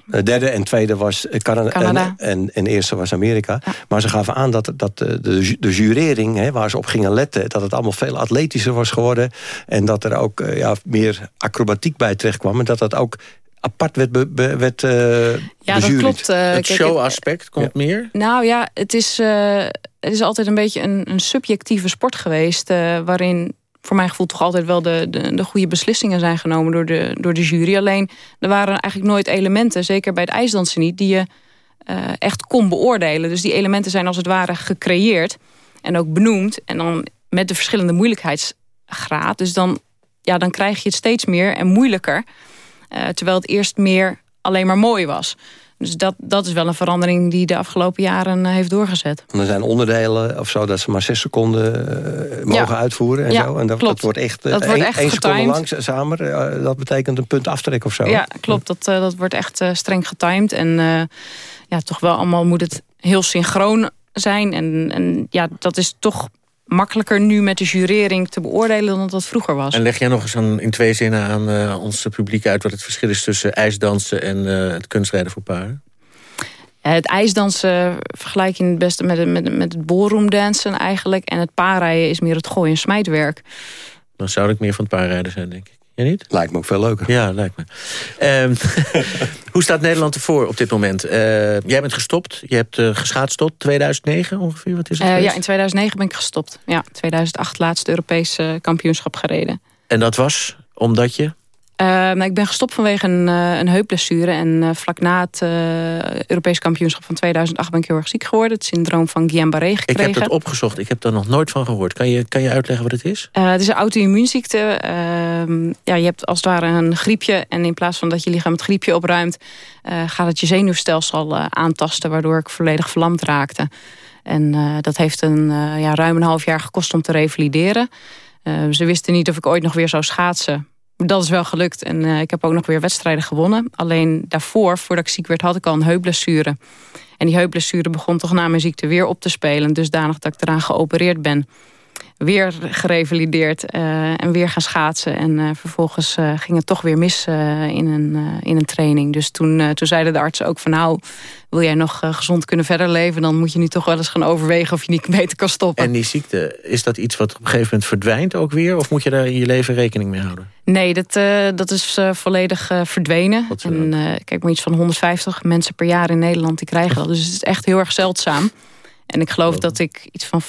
Speaker 20: De derde en tweede was Canada,
Speaker 21: Canada.
Speaker 20: En, en, en eerste was Amerika. Ja. Maar ze gaven aan dat, dat de, de, de jurering, hè, waar ze op gingen letten... dat het allemaal veel atletischer was geworden. En dat er ook ja, meer acrobatiek bij terecht kwam. En dat dat ook apart werd, be, be, werd uh,
Speaker 21: Ja, dat klopt. Uh,
Speaker 14: het showaspect komt ja. meer?
Speaker 21: Nou ja, het is, uh, het is altijd een beetje een, een subjectieve sport geweest... waarin voor mijn gevoel toch altijd wel de, de, de, goede beslissingen zijn genomen door de, door de jury. Alleen, er waren eigenlijk nooit elementen, zeker bij het ijsdansen niet... die je echt kon beoordelen. Dus die elementen zijn als het ware gecreëerd en ook benoemd. En dan met de verschillende moeilijkheidsgraad. Dus dan, ja, dan krijg je het steeds meer en moeilijker... Uh, terwijl het eerst meer alleen maar mooi was. Dus dat, dat is wel een verandering die de afgelopen jaren heeft doorgezet.
Speaker 20: Er zijn onderdelen of zo dat ze maar zes seconden mogen uitvoeren. En,
Speaker 21: ja,
Speaker 20: zo. en dat,
Speaker 21: klopt.
Speaker 20: dat wordt echt,
Speaker 21: dat wordt echt
Speaker 20: één seconde
Speaker 21: getimed.
Speaker 20: lang samen. dat betekent een punt aftrek of zo.
Speaker 21: Ja, klopt. Dat, dat wordt echt streng getimed. En ja, toch wel allemaal moet het heel synchroon zijn. En, en ja, dat is toch makkelijker nu met de jurering te beoordelen dan dat vroeger was.
Speaker 14: En leg jij nog eens aan, in twee zinnen aan uh, ons publiek uit... wat het verschil is tussen ijsdansen en uh, het kunstrijden voor paarden?
Speaker 21: Het ijsdansen vergelijk je het beste met, met, met het ballroomdansen eigenlijk. En het paarrijden is meer het gooien en smijtwerk.
Speaker 14: Dan zou ik meer van het paarrijden zijn, denk ik. Ja, niet?
Speaker 20: Lijkt me ook veel leuker.
Speaker 14: Ja, lijkt me. Um, <laughs> hoe staat Nederland ervoor op dit moment? Uh, jij bent gestopt. Je hebt uh, geschaatst tot 2009 ongeveer. Wat is het?
Speaker 21: Uh, ja, in 2009 ben ik gestopt. Ja, 2008 laatste Europese kampioenschap gereden.
Speaker 14: En dat was omdat je?
Speaker 21: Nou, ik ben gestopt vanwege een, een heupblessure. En vlak na het Europese kampioenschap van 2008 ben ik heel erg ziek geworden. Het syndroom van Guillain-Barré gekregen.
Speaker 14: Ik heb het opgezocht. Ik heb daar nog nooit van gehoord. Kan je, kan je uitleggen wat het is?
Speaker 21: het is een auto-immuunziekte. ja, je hebt als het ware een griepje. En in plaats van dat je lichaam het griepje opruimt... gaat het je zenuwstelsel aantasten. Waardoor ik volledig verlamd raakte. En dat heeft een, ja, ruim een half jaar gekost om te revalideren. ze wisten niet of ik ooit nog weer zou schaatsen dat is wel gelukt. En uh, ik heb ook nog weer wedstrijden gewonnen. Alleen daarvoor, voordat ik ziek werd, had ik al een heupblessure. En die heupblessure begon toch na mijn ziekte weer op te spelen. Dusdanig dat ik eraan geopereerd ben. Weer gerevalideerd uh, en weer gaan schaatsen. En uh, vervolgens ging het toch weer mis in, een, in een training. Dus toen, toen zeiden de artsen ook van nou... wil jij nog gezond kunnen verder leven... dan moet je nu toch wel eens gaan overwegen of je niet <laughs> beter kan stoppen.
Speaker 14: En die ziekte, is dat iets wat op een gegeven moment verdwijnt ook weer? Of moet je daar in je leven rekening mee houden?
Speaker 21: Nee, dat, uh, dat is uh, volledig uh, verdwenen. En, kijk maar iets van 150 mensen per jaar in Nederland die krijgen <laughs> dat. Dus het is echt heel erg zeldzaam. En ik geloof dat ik iets van 5%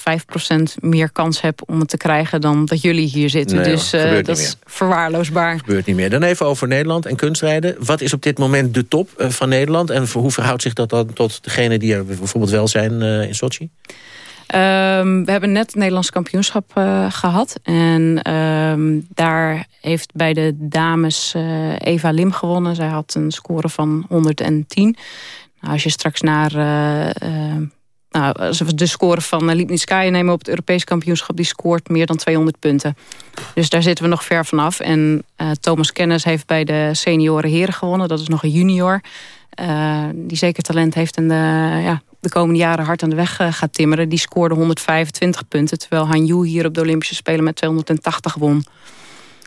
Speaker 21: meer kans heb om het te krijgen... dan dat jullie hier zitten.
Speaker 14: Nee,
Speaker 21: dus dat is verwaarloosbaar.
Speaker 14: Gebeurt niet meer. Dan even over Nederland en kunstrijden. Wat is op dit moment de top van Nederland? En hoe verhoudt zich dat dan tot degene die er bijvoorbeeld wel zijn in Sochi?
Speaker 21: Um, we hebben net het Nederlands kampioenschap uh, gehad. En um, daar heeft bij de dames uh, Eva Lim gewonnen. Zij had een score van 110. Nou, als je straks naar... Uh, nou, de score van uh, Lipnitskaya nemen op het Europees kampioenschap... die scoort meer dan 200 punten. Dus daar zitten we nog ver vanaf. En Thomas Kennis heeft bij de senioren heren gewonnen. Dat is nog een junior. die zeker talent heeft en de, ja, de komende jaren hard aan de weg gaat timmeren. Die scoorde 125 punten. Terwijl Han Yu hier op de Olympische Spelen met 280 won.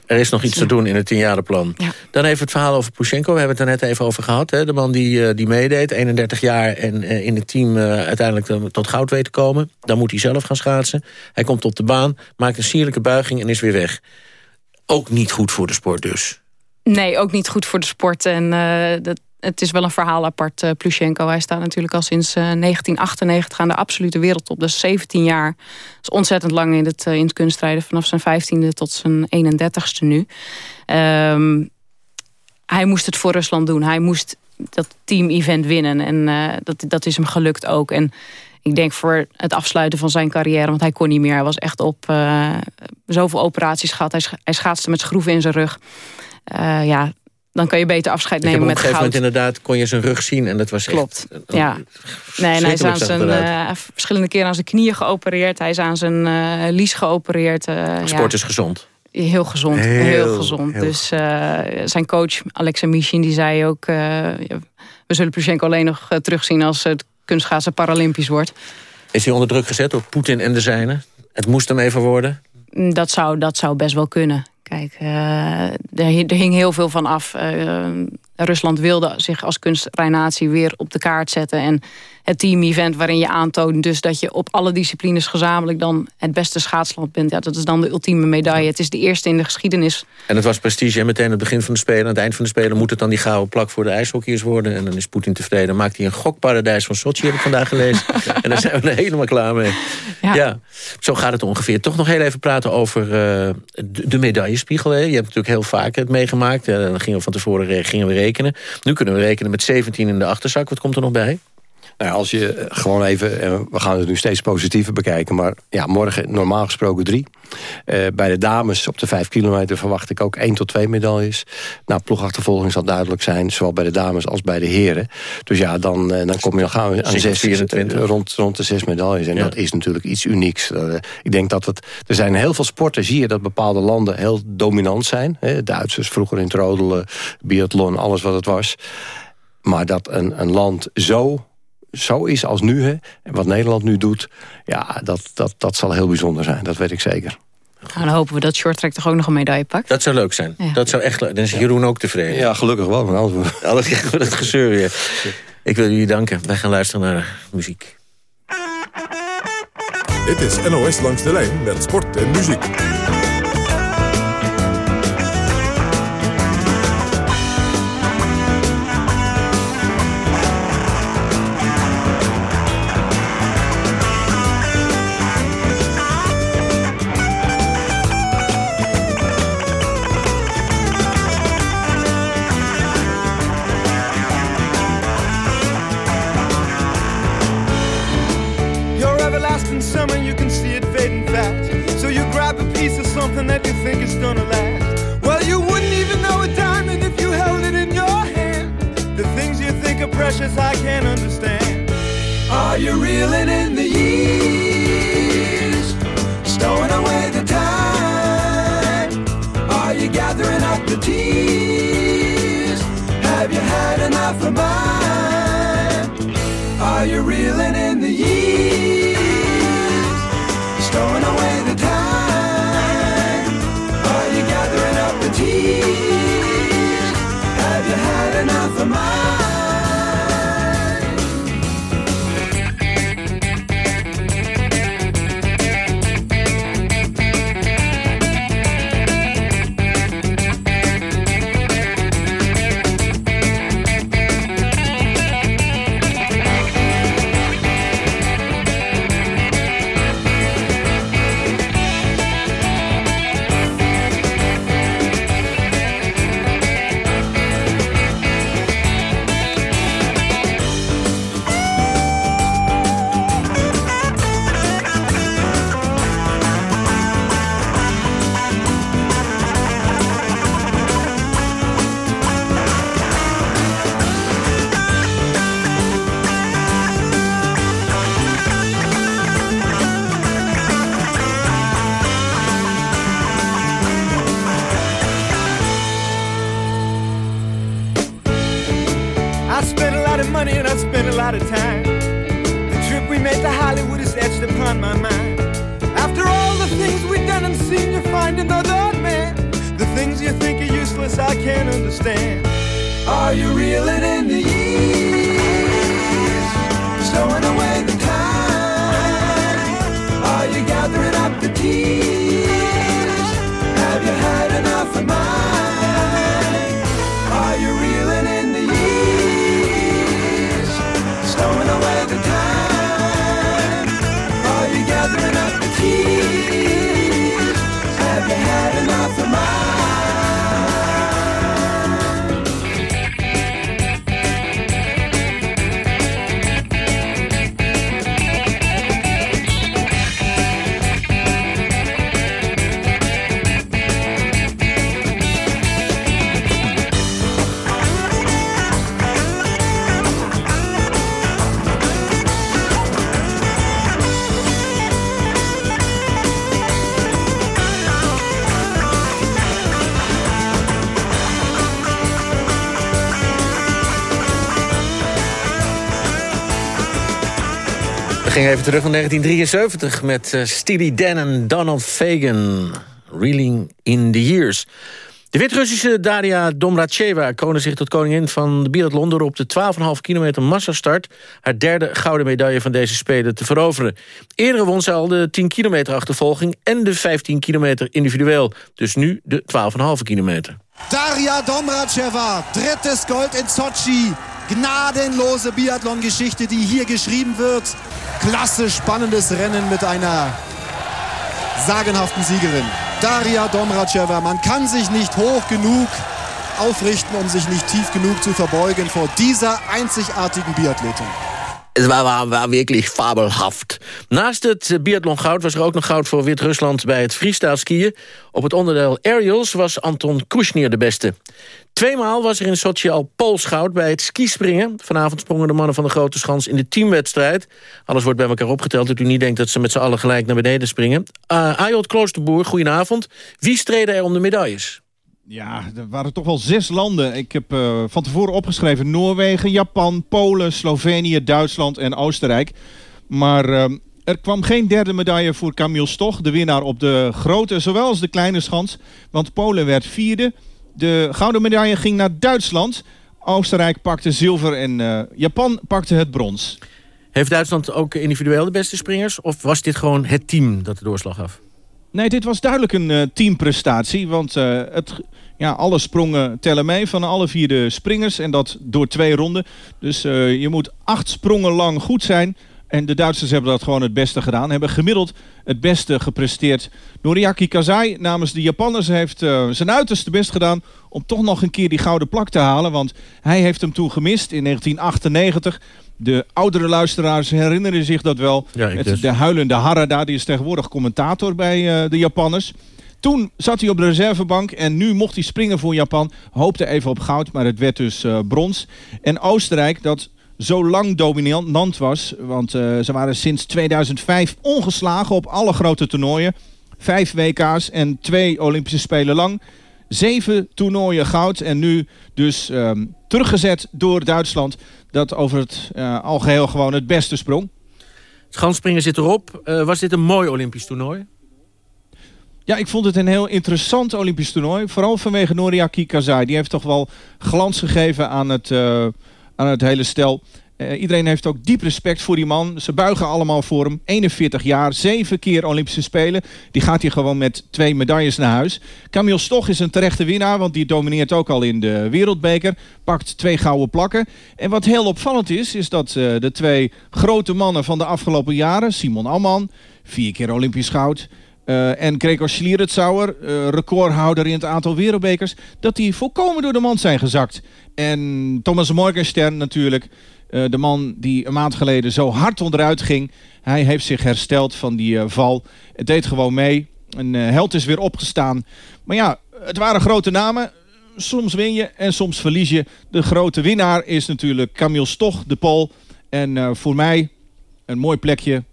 Speaker 14: Er is nog iets te doen in het tienjarenplan. Ja. Dan even het verhaal over Pushenko. We hebben het er net even over gehad. Hè? De man die, die meedeed, 31 jaar en in het team uiteindelijk tot goud weet te komen. Dan moet hij zelf gaan schaatsen. Hij komt op de baan, maakt een sierlijke buiging en is weer weg. Ook niet goed voor de sport dus.
Speaker 21: Nee, ook niet goed voor de sport. En uh, dat, het is wel een verhaal apart, uh, Plushenko. Hij staat natuurlijk al sinds uh, 1998 aan de absolute wereldtop. Dus 17 jaar. Dat is ontzettend lang in het, uh, in het kunstrijden. Vanaf zijn 15e tot zijn 31ste nu. Um, hij moest het voor Rusland doen. Hij moest dat team-event winnen. En dat, dat is hem gelukt ook. En ik denk voor het afsluiten van zijn carrière... want hij kon niet meer. Hij was echt op zoveel operaties gehad. Hij, hij schaatste met schroeven in zijn rug. ja, dan kan je beter afscheid nemen met
Speaker 14: goud. Op een gegeven moment inderdaad kon je zijn rug zien en dat was
Speaker 21: Klopt,
Speaker 14: echt...
Speaker 21: ja. Nee, en hij is aan zijn, uh, verschillende keren aan zijn knieën geopereerd. Hij is aan zijn uh, lies geopereerd. Uh,
Speaker 14: Sport
Speaker 21: ja.
Speaker 14: is gezond.
Speaker 21: Heel gezond, heel, heel gezond. Heel dus zijn coach Alexa Michin die zei ook... we zullen Plushenko alleen nog terugzien als het kunstschaatsen Paralympisch wordt.
Speaker 14: Is hij onder druk gezet door Poetin en de zijnen? Het moest hem even worden?
Speaker 21: Dat zou, dat zou best wel kunnen. Kijk, uh, er, hing heel veel van af. Uh, Rusland wilde zich als kunstrijnatie weer op de kaart zetten. En het team-event waarin je aantoont dus dat je op alle disciplines gezamenlijk dan het beste schaatsland bent. Ja, dat is dan de ultieme medaille. Het is de eerste in de geschiedenis.
Speaker 14: En het was prestige en meteen aan het begin van de Spelen. Aan het eind van de Spelen moet het dan die gouden plak voor de ijshockeyers worden. En dan is Poetin tevreden. Maakt hij een gokparadijs van Sochi, heb ik vandaag gelezen. <laughs> en daar zijn we er helemaal klaar mee. Ja. ja. zo gaat het ongeveer. Toch nog heel even praten over uh, de, de medaillespiegel. Hè. Je hebt natuurlijk heel vaak het meegemaakt. Uh, dan gingen we van tevoren gingen we rekenen. Nu kunnen we rekenen met 17 in de achterzak. Wat komt er nog bij?
Speaker 20: Nou, als je eh, gewoon even, eh, we gaan het nu steeds positiever bekijken... maar ja, morgen normaal gesproken drie. Uh, bij de dames op de vijf kilometer verwacht ik ook één tot twee medailles. Nou, ploegachtervolging zal duidelijk zijn, zowel bij de dames als bij de heren. Dus ja, dan, uh, dan kom je gaan we aan zes, 24. rond, rond de zes medailles. En ja. dat is natuurlijk iets unieks. Uh, ik denk dat het, er zijn heel veel sporten, zie je dat bepaalde landen heel dominant zijn. Hè? Duitsers vroeger in het rodelen, biathlon, alles wat het was. Maar dat een, een land zo zo is als nu, hè, en wat Nederland nu doet... ja, dat, dat, dat zal heel bijzonder zijn. Dat weet ik zeker.
Speaker 21: Dan hopen we dat Shorttrack toch ook nog een medaille pakt.
Speaker 14: Dat zou leuk zijn. Ja. Dat zou echt, dan is Jeroen ook tevreden.
Speaker 20: Ja, gelukkig wel. Maar anders <laughs>
Speaker 14: alles krijgen we het gezeur weer. Ik wil jullie danken. Wij gaan luisteren naar muziek.
Speaker 13: Dit is NOS Langs de Lijn met sport en muziek.
Speaker 25: Had enough of out of time. The trip we made to Hollywood is etched upon my mind. After all the things we've done and seen, you find another man. The things you think are useless, I can't understand. Are you reeling in the years? Stowing away the time? Are you gathering up the tears? of mine.
Speaker 14: Ging even terug naar 1973 met uh, Steely Dan en Donald Fagan. Reeling in the Years. De Wit-Russische Daria Domracheva kroonde zich tot koningin van de biathlon... door op de 12,5 kilometer massastart haar derde gouden medaille van deze Spelen te veroveren. Eerder won ze al de 10 kilometer achtervolging en de 15 kilometer individueel. Dus nu de 12,5 kilometer.
Speaker 26: Daria Domracheva, drittes Gold in Sochi. Gnadenlose Biathlon-Geschichte, die hier geschrieben wird. Klasse, spannendes Rennen mit einer sagenhaften Siegerin. Daria Domracheva, man kann sich nicht hoch genug aufrichten, um sich nicht tief genug zu verbeugen vor dieser einzigartigen Biathletin.
Speaker 14: Het was, was wirklich fabelhaft. Naast het biathlon goud was er ook nog goud voor Wit-Rusland... bij het freestyle skiën. Op het onderdeel aerials was Anton Kushnier de beste. Tweemaal was er in Sochi al goud bij het skispringen. Vanavond sprongen de mannen van de Grote Schans in de teamwedstrijd. Alles wordt bij elkaar opgeteld, dat u niet denkt dat ze met z'n allen gelijk naar beneden springen. Uh, Ayot Kloosterboer, goedenavond. Wie streden er om de medailles?
Speaker 27: Ja, er waren toch wel zes landen. Ik heb uh, van tevoren opgeschreven Noorwegen, Japan, Polen, Slovenië, Duitsland en Oostenrijk. Maar uh, er kwam geen derde medaille voor Camille Stoch, de winnaar op de grote zowel als de kleine schans. Want Polen werd vierde. De gouden medaille ging naar Duitsland. Oostenrijk pakte zilver en uh, Japan pakte het brons.
Speaker 14: Heeft Duitsland ook individueel de beste springers? Of was dit gewoon het team dat de doorslag gaf?
Speaker 27: Nee, dit was duidelijk een uh, teamprestatie. Want uh, het, ja, alle sprongen tellen mee van alle vier de springers. En dat door twee ronden. Dus uh, je moet acht sprongen lang goed zijn. En de Duitsers hebben dat gewoon het beste gedaan. Hebben gemiddeld het beste gepresteerd. Noriaki Kazai namens de Japanners heeft uh, zijn uiterste best gedaan... om toch nog een keer die gouden plak te halen. Want hij heeft hem toen gemist in 1998. De oudere luisteraars herinneren zich dat wel.
Speaker 14: Ja,
Speaker 27: het,
Speaker 14: dus.
Speaker 27: De huilende Harada, die is tegenwoordig commentator bij uh, de Japanners. Toen zat hij op de reservebank en nu mocht hij springen voor Japan. Hoopte even op goud, maar het werd dus uh, brons. En Oostenrijk, dat zo lang dominant was. Want uh, ze waren sinds 2005 ongeslagen op alle grote toernooien. Vijf WK's en twee Olympische Spelen lang. Zeven toernooien goud en nu dus um, teruggezet door Duitsland. Dat over het uh, algeheel gewoon het beste sprong.
Speaker 14: Het schansspringen zit erop. Uh, was dit een mooi Olympisch toernooi?
Speaker 27: Ja, ik vond het een heel interessant Olympisch toernooi. Vooral vanwege Noriaki Kazai. Die heeft toch wel glans gegeven aan het, aan het hele stel. Uh, iedereen heeft ook diep respect voor die man. Ze buigen allemaal voor hem. 41 jaar, zeven keer Olympische Spelen. Die gaat hier gewoon met twee medailles naar huis. Camille Stoch is een terechte winnaar, want die domineert ook al in de wereldbeker. Pakt twee gouden plakken. En wat heel opvallend is, is dat uh, de twee grote mannen van de afgelopen jaren... Simon Amman, vier keer Olympisch goud... Uh, en Gregor Schlierenzauer, uh, recordhouder in het aantal wereldbekers... dat die volkomen door de mand zijn gezakt. En Thomas Morgenstern natuurlijk... Uh, de man die een maand geleden zo hard onderuit ging. Hij heeft zich hersteld van die val. Het deed gewoon mee. Een held is weer opgestaan. Maar ja, het waren grote namen. Soms win je en soms verlies je. De grote winnaar is natuurlijk Camille Stoch, de Pool. En voor mij een mooi plekje.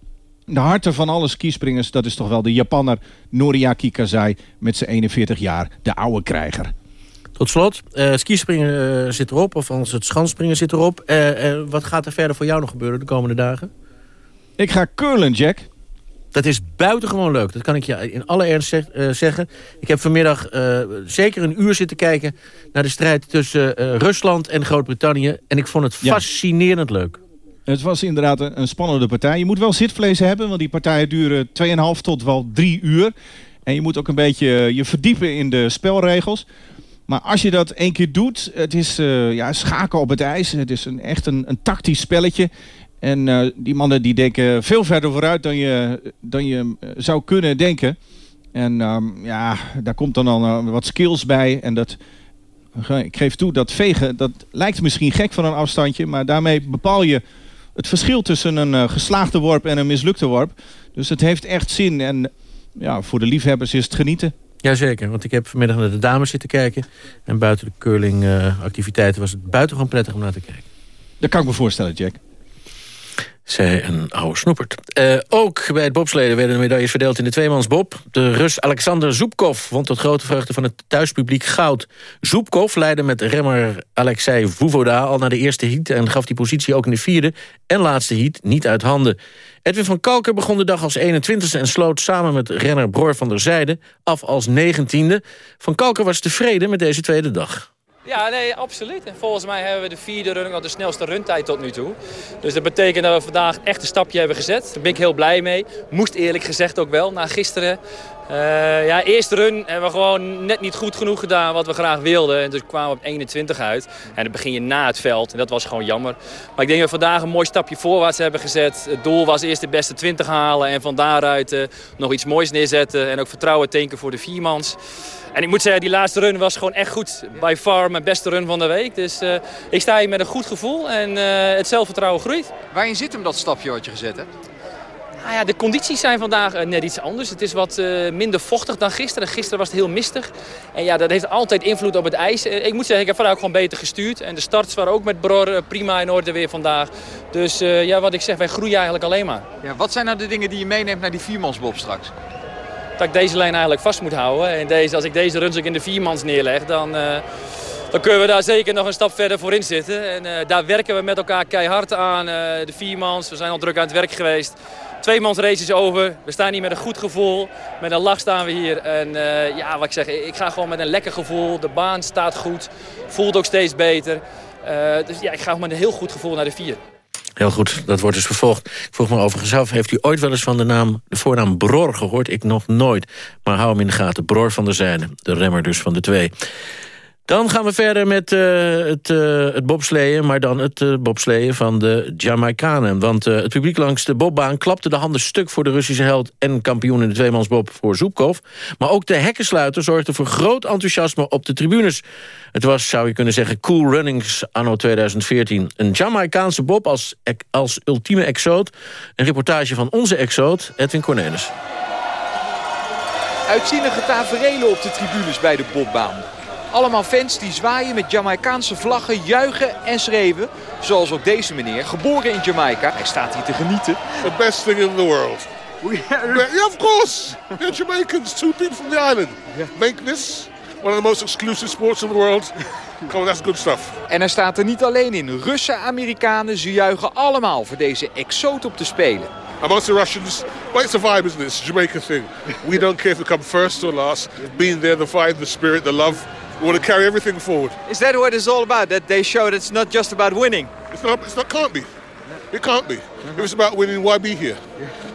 Speaker 27: De harten van alle skispringers, dat is toch wel de Japanner Noriaki Kazai met zijn 41 jaar, de oude krijger.
Speaker 14: Tot slot, uh, skispringen uh, zit erop, of anders het schansspringen zit erop. Uh, wat gaat er verder voor jou nog gebeuren de komende dagen?
Speaker 27: Ik ga curlen, Jack.
Speaker 14: Dat is buitengewoon leuk, dat kan ik je in alle ernst zeg, zeggen. Ik heb vanmiddag zeker een uur zitten kijken naar de strijd tussen Rusland en Groot-Brittannië. En ik vond het ja. fascinerend leuk.
Speaker 27: Het was inderdaad een, spannende partij. Je moet wel zitvlees hebben, want die partijen duren 2,5 tot wel 3 uur. En je moet ook een beetje je verdiepen in de spelregels. Maar als je dat één keer doet, het is uh, ja, schaken op het ijs. Het is een, echt een, een tactisch spelletje. En uh, die mannen die denken veel verder vooruit dan je, dan je zou kunnen denken. En um, ja, daar komt dan al wat skills bij. En dat, ik geef toe, dat vegen, dat lijkt misschien gek van een afstandje. Maar daarmee bepaal je het verschil tussen een geslaagde worp en een mislukte worp. Dus het heeft echt zin. En ja, voor de liefhebbers is het genieten.
Speaker 14: Jazeker, want ik heb vanmiddag naar de dames zitten kijken. En buiten de curling-activiteiten uh, was het buitengewoon prettig om naar te kijken.
Speaker 27: Dat kan ik me voorstellen, Jack.
Speaker 14: Zij een oude snoepert. Uh, ook bij het bobsleden werden de medailles verdeeld in de tweemansbob. De Rus Alexander Zoepkov won tot grote vreugde van het thuispubliek goud. Zoepkov leidde met remmer Alexei Vuvoda al naar de eerste heat... en gaf die positie ook in de vierde en laatste heat niet uit handen. Edwin van Kalker begon de dag als 21e en sloot samen met renner Bror van der Zijde af als 19e. Van Kalker was tevreden met deze tweede dag.
Speaker 28: Ja, nee, absoluut. En volgens mij hebben we de vierde run, de snelste runtijd tot nu toe. Dus dat betekent dat we vandaag echt een stapje hebben gezet. Daar ben ik heel blij mee. Moest eerlijk gezegd ook wel. Na gisteren Uh, ja, eerste run hebben we gewoon net niet goed genoeg gedaan wat we graag wilden. En dus kwamen we op 21 uit. En dan begin je na het veld. En dat was gewoon jammer. Maar ik denk dat we vandaag een mooi stapje voorwaarts hebben gezet. Het doel was eerst de beste 20 halen. En van daaruit uh, nog iets moois neerzetten. En ook vertrouwen tanken voor de viermans. En ik moet zeggen, die laatste run was gewoon echt goed. By far mijn beste run van de week. Dus uh, ik sta hier met een goed gevoel. En het zelfvertrouwen groeit.
Speaker 29: Waarin zit hem dat stapje wat je gezet hebt?
Speaker 28: Nou ja, de condities zijn vandaag uh, net iets anders. Het is wat uh, minder vochtig dan gisteren. Gisteren was het heel mistig. En ja, dat heeft altijd invloed op het ijs. Ik moet zeggen, ik heb vandaag ook gewoon beter gestuurd. En de starts waren ook met Bror prima in orde weer vandaag. Dus ja, wat ik zeg, wij groeien eigenlijk alleen maar.
Speaker 29: Ja, wat zijn nou de dingen die je meeneemt naar die viermansbob straks?
Speaker 28: Dat ik deze lijn eigenlijk vast moet houden. En deze, als ik deze runs ook in de viermans neerleg, dan dan kunnen we daar zeker nog een stap verder voor in zitten. En uh, daar werken we met elkaar keihard aan. Uh, de viermans, we zijn al druk aan het werk geweest. Tweemans race is over. We staan hier met een goed gevoel. Met een lach staan we hier. En ja, wat ik zeg, ik ga gewoon met een lekker gevoel. De baan staat goed. Voelt ook steeds beter. dus ja, ik ga gewoon met een heel goed gevoel naar de vier.
Speaker 14: Heel goed, dat wordt dus vervolgd. Ik vroeg me overigens af, heeft u ooit wel eens van de, naam, de voornaam Bror gehoord? Ik nog nooit. Maar hou hem in de gaten, Bror van der Zijde. De remmer dus van de twee. Dan gaan we verder met uh, het, uh, het bobsleeën, maar dan het uh, bobsleeën van de Jamaicanen. Want het publiek langs de bobbaan klapte de handen stuk voor de Russische held... en kampioen in de tweemansbob voor Zoepkov. Maar ook de hekkensluiter zorgde voor groot enthousiasme op de tribunes. Het was, zou je kunnen zeggen, cool runnings anno 2014. Een Jamaicaanse bob als, als ultieme exoot. Een reportage van onze exoot, Edwin Cornelis.
Speaker 29: Uitzinnige taferelen op de tribunes bij de bobbaan. Allemaal fans die zwaaien met Jamaicaanse vlaggen, juichen en schreeuwen. Zoals ook deze meneer, geboren in Jamaica. Hij staat hier te genieten.
Speaker 30: The best thing in the world. yeah, of course. We're Jamaicans, two people from the island. Make this one of the most exclusive sports in the world. Come on, that's good stuff.
Speaker 29: En hij staat er niet alleen in. Russen, Amerikanen, ze juichen allemaal voor deze exoot op te spelen.
Speaker 30: Amongst the Russians, but it's a vibe, isn't it? It's a Jamaican thing. We don't care if we come first or last. Being there, the vibe, the spirit, the love. We want to carry everything forward.
Speaker 29: Is that what it's all about? That they show that it's not just about winning?
Speaker 30: It's not. It's not. Can't be. It can't be. If it's about winning, why be here?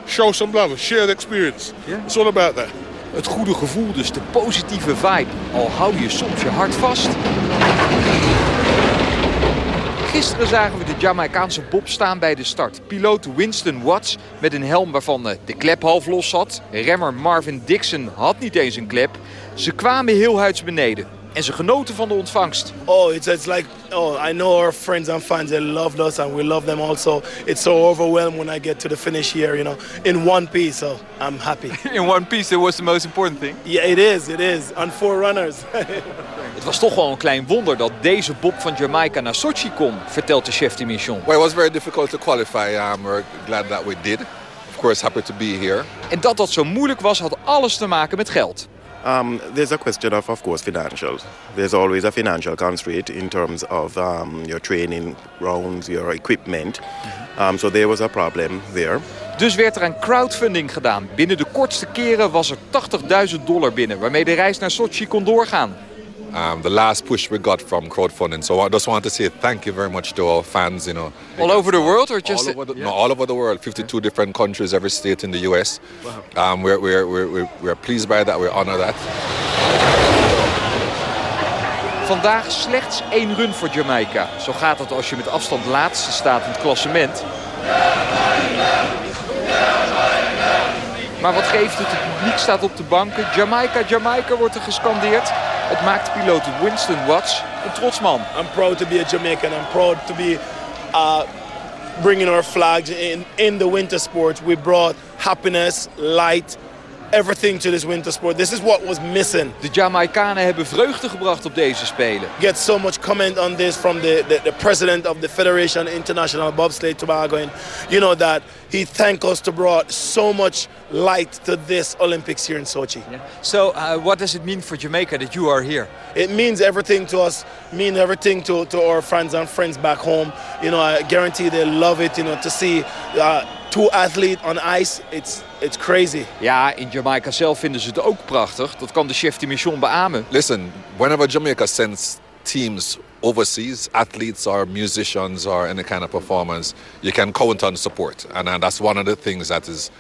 Speaker 30: Show some love. Share the experience. It's all about that.
Speaker 29: Het goede gevoel, dus de positieve vibe. Al hou je soms je hart vast. Gisteren zagen we de Jamaicaanse bob staan bij de start. Piloot Winston Watts met een helm waarvan de klep half los zat. Remmer Marvin Dixon had niet eens een klep. Ze kwamen heel huids beneden. En ze genoten van de ontvangst.
Speaker 31: Oh, it's, it's like, oh, I know our friends and fans, they loved us and we love them also. It's so overwhelmed when I get to the finish here, you know, in one piece, so I'm happy. <laughs>
Speaker 29: in one piece, that was the most important thing?
Speaker 31: Yeah, it is, it is. On four runners. <laughs>
Speaker 29: Het was toch wel een klein wonder dat deze bob van Jamaica naar Sochi kon, vertelt de chef de mission.
Speaker 32: Well, it was very difficult to qualify. Um, we're glad that we did. Of course, happy to be here.
Speaker 29: En dat dat zo moeilijk was, had alles te maken met geld.
Speaker 33: Um, there's a question of, of course, financials. There's always a financial constraint in terms of um, your training rounds, your equipment. Um, so there was a problem there.
Speaker 29: Dus werd er aan crowdfunding gedaan. Binnen de kortste keren was er 80.000 dollar binnen, waarmee de reis naar Sochi kon doorgaan.
Speaker 32: Um, the last push we got from crowdfunding. So I just want to say thank you very much to our fans. You know,
Speaker 29: all over the world or just
Speaker 32: all over the, yeah. no, all over the world. 52 yeah. different countries, every state in the U.S. Wow. Um, we're, we're, we're, we're pleased by that. We honor that.
Speaker 29: Vandaag slechts één run voor Jamaica. Zo gaat het als je met afstand laatste staat in het klassement. Maar wat geeft het? Het publiek staat op de banken. Jamaica, Jamaica wordt er gescandeerd. Het maakt piloot Winston Watts een trots man.
Speaker 31: I'm proud to be a Jamaican. I'm proud to be uh, bringing our flags in, in the winter sports. We brought happiness, light, everything to this winter sport. This is what was missing.
Speaker 29: De Jamaicanen hebben vreugde gebracht op deze spelen.
Speaker 31: Get so much comment on this from the, the, the president of the Federation International Bobsleigh Tobago and you know that he thanked us to brought so much light to this Olympics here in Sochi.
Speaker 29: Yeah. So uh, what does it mean for Jamaica that you are here?
Speaker 31: It means everything to us, mean everything to, to our friends and friends back home. You know, I guarantee they love it, you know, to see uh, two athletes on ice, it's, it's crazy.
Speaker 29: Ja, in Jamaica zelf vinden ze het ook prachtig. Dat kan de chef de mission beamen.
Speaker 32: Listen, whenever Jamaica sends teams overseas athletes or musicians or any kind of performance, you can count on support. And uh, that's one of the things that is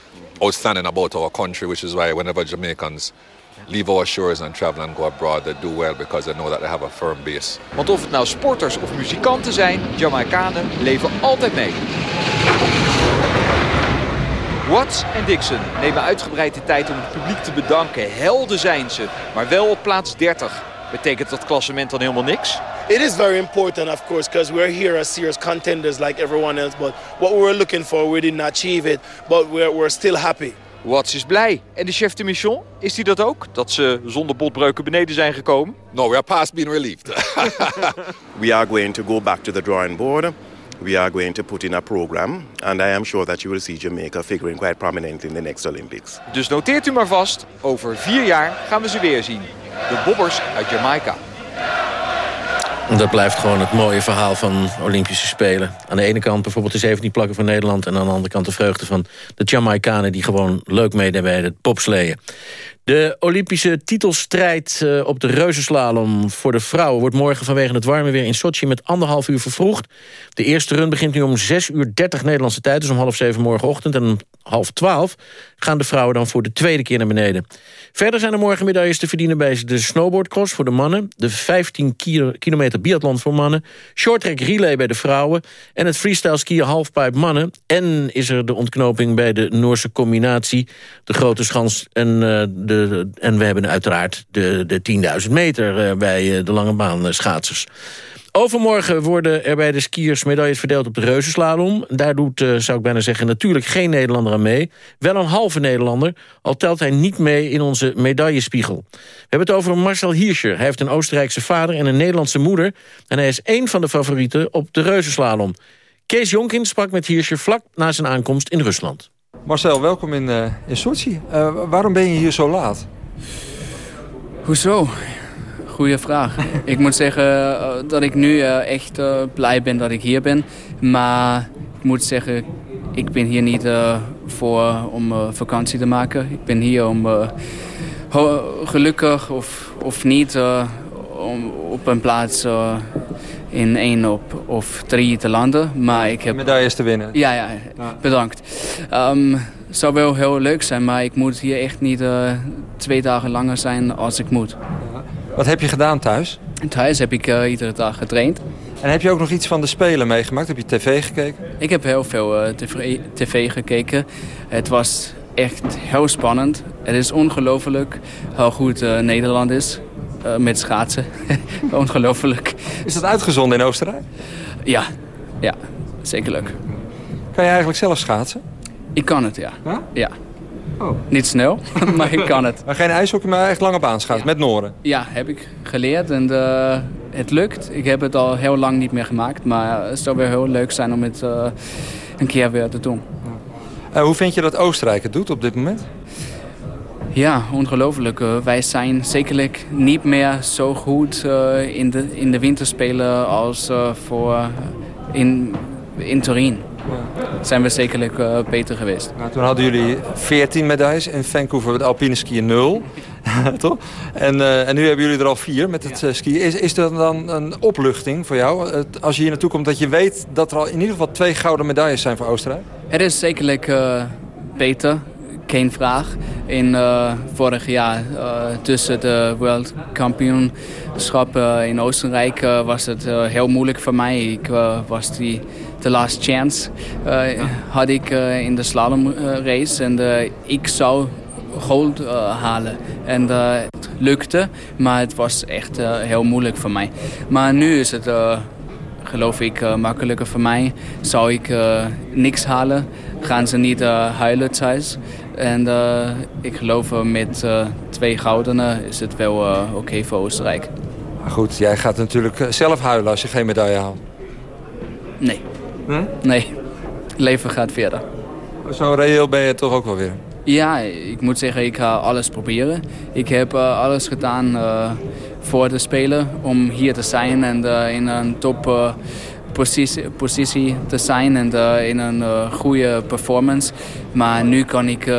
Speaker 32: outstanding about our country, which is why whenever Jamaicans leave our shores and travel and go abroad, they do well because they know that they have a firm base.
Speaker 29: Want of het nou sporters of muzikanten zijn, Jamaicanen leven altijd mee. Watts en Dixon nemen uitgebreid de tijd om het publiek te bedanken. Helden zijn ze, maar wel op plaats 30. Betekent dat klassement dan helemaal niks?
Speaker 31: It is very important, of course, because we're here as serious contenders like everyone else. But what we were looking for, we didn't achieve it. But we're, we're still happy.
Speaker 29: Watts is blij. En de chef de mission, is hij dat ook? Dat ze zonder botbreuken beneden zijn gekomen?
Speaker 32: No, we are past being relieved. <laughs>
Speaker 33: we are going to go back to the drawing board. We are going to put in a program. And I am sure that you will see Jamaica figuring quite prominent in the next Olympics.
Speaker 29: Dus noteert u maar vast, over vier jaar gaan we ze weer zien. De bobbers uit Jamaica.
Speaker 14: Dat blijft gewoon het mooie verhaal van Olympische Spelen. Aan de ene kant bijvoorbeeld de 17 plakken van Nederland... en aan de andere kant de vreugde van de Jamaicanen... die gewoon leuk meedoen bij het popsleeën. De Olympische titelstrijd eh, op de reuzenslalom voor de vrouwen... wordt morgen vanwege het warme weer in Sochi met anderhalf uur vervroegd. De eerste run begint nu om 6 uur 30 Nederlandse tijd... dus om half zeven morgenochtend. En om half twaalf gaan de vrouwen dan voor de tweede keer naar beneden. Verder zijn er morgen medailles te verdienen bij de snowboardcross voor de mannen... de 15 kilometer biathlon voor mannen... shorttrack relay bij de vrouwen... en het freestyle skiën halfpipe mannen. En is er de ontknoping bij de Noorse combinatie... de grote schans en, uh, de, en we hebben uiteraard de, de 10.000 meter... Uh, bij uh, de lange baan schaatsers. Overmorgen worden er bij de skiers medailles verdeeld op de reuzenslalom. Daar doet, uh, zou ik bijna zeggen, natuurlijk geen Nederlander aan mee. Wel een halve Nederlander, al telt hij niet mee in onze medaillespiegel. We hebben het over Marcel Hirscher. Hij heeft een Oostenrijkse vader en een Nederlandse moeder. En hij is één van de favorieten op de reuzenslalom. Kees Jonkin sprak met Hirscher vlak na zijn aankomst in Rusland.
Speaker 34: Marcel, welkom in, uh, in Sochi. Uh, waarom ben je hier zo laat?
Speaker 35: Hoezo? Goeie vraag. ik moet zeggen uh, dat ik nu uh, echt uh, blij ben dat ik hier ben. Maar ik moet zeggen, ik ben hier niet voor om vakantie te maken. Ik ben hier om gelukkig of, of niet om op een plaats in één op, of drie te landen. Maar ik heb...
Speaker 34: Medailles te winnen.
Speaker 35: Ja, ja, bedankt. Um, het zou wel heel leuk zijn, maar ik moet hier echt niet twee dagen langer zijn als ik moet.
Speaker 34: Wat heb je gedaan thuis?
Speaker 35: Thuis heb ik uh, iedere dag getraind.
Speaker 34: En heb je ook nog iets van de Spelen meegemaakt? Heb je tv gekeken?
Speaker 35: Ik heb heel veel uh, tv, tv, gekeken. Het was echt heel spannend. Het is ongelooflijk hoe goed uh, Nederland is met schaatsen. <laughs> ongelooflijk.
Speaker 34: Is dat uitgezonden in Oostenrijk?
Speaker 35: Ja, ja, zeker leuk.
Speaker 34: Kan je eigenlijk zelf schaatsen?
Speaker 35: Ik kan het, ja.
Speaker 34: Ja?
Speaker 35: ja.
Speaker 34: Oh.
Speaker 35: Niet snel, <laughs> maar ik kan het.
Speaker 34: Maar geen ijshockey, maar echt lange baan schaatsen, ja. met Noren?
Speaker 35: Ja, heb ik geleerd en uh, het lukt. Ik heb het al heel lang niet meer gemaakt, maar het zou weer heel leuk zijn om het uh, een keer weer te doen.
Speaker 34: Uh, hoe vind je dat Oostenrijk het doet op dit moment?
Speaker 35: Ja, ongelooflijk. wij zijn zekerlijk niet meer zo goed in, de, in de winterspelen als voor in, in Turin. Zijn we zekerlijk uh, beter geweest.
Speaker 34: Nou, toen hadden jullie 14 medailles in Vancouver met alpine skiën 0. <laughs> Toch? En, uh, en nu hebben jullie er al vier met het uh, skiën. Is, is dat dan een opluchting voor jou? Als je hier naartoe komt dat je weet dat er al in ieder geval twee gouden medailles zijn voor Oostenrijk?
Speaker 35: Het is zekerlijk beter. Geen vraag. In vorig jaar tussen de World Kampioenschap in Oostenrijk was het heel moeilijk voor mij. Ik was die de last chance uh, had ik uh, in de slalom race. En ik zou gold halen. En het lukte, maar het was echt heel moeilijk voor mij. Maar nu is het, geloof ik, makkelijker voor mij. Zou ik niks halen, gaan ze niet huilen thuis. En ik geloof met twee goudenen is het wel oké okay voor Oostenrijk.
Speaker 34: Maar goed, jij gaat natuurlijk zelf huilen als je geen medaille haalt.
Speaker 35: Nee.
Speaker 34: Nee?
Speaker 35: Nee. Leven gaat verder.
Speaker 34: Zo reëel ben je toch ook wel weer?
Speaker 35: Ja, ik moet zeggen, ik ga alles proberen. Ik heb uh, alles gedaan uh, voor de Spelen om hier te zijn en uh, in een top positie, positie, te zijn en in een goede performance. Maar nu kan ik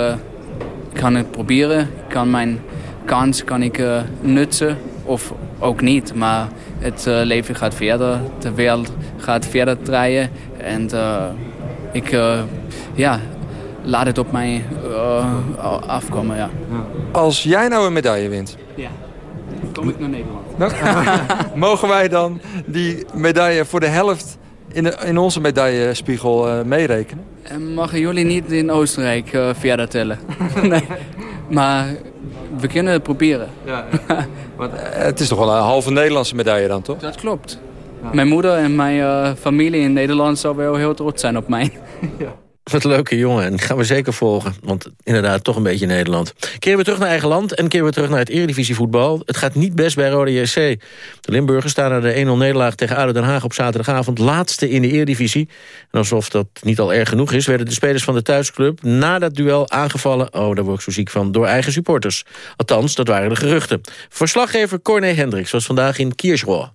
Speaker 35: kan het proberen. Ik kan mijn kans kan ik, nutten of ook niet. Maar het leven gaat verder. De wereld gaat verder draaien. En ik ja, laat het op mij afkomen. Ja.
Speaker 34: Als jij nou een medaille wint...
Speaker 35: Ja. Kom ik naar Nederland. <laughs> <laughs>
Speaker 34: Mogen wij dan die medaille voor de helft in, de, in onze medaillespiegel uh, meerekenen?
Speaker 35: En mogen jullie niet in Oostenrijk uh, verder tellen? <laughs> nee. Maar we kunnen het proberen. Ja,
Speaker 34: ja. Want, uh, het is toch wel een halve Nederlandse medaille dan, toch?
Speaker 35: Dat klopt. Mijn moeder en mijn familie in Nederland zou wel heel trots zijn op mij. <laughs>
Speaker 14: ja. Wat leuke jongen. En gaan we zeker volgen. Want inderdaad, toch een beetje Nederland. Keren we terug naar eigen land en keren we terug naar het eredivisievoetbal. Het gaat niet best bij Rode JC. De Limburgers staan naar de 1-0 nederlaag tegen ADO Den Haag op zaterdagavond. Laatste in de eredivisie. En alsof dat niet al erg genoeg is... werden de spelers van de thuisclub na dat duel aangevallen... oh, daar word ik zo ziek van, door eigen supporters. Althans, dat waren de geruchten. Verslaggever Corné Hendricks was vandaag in Kiersroa.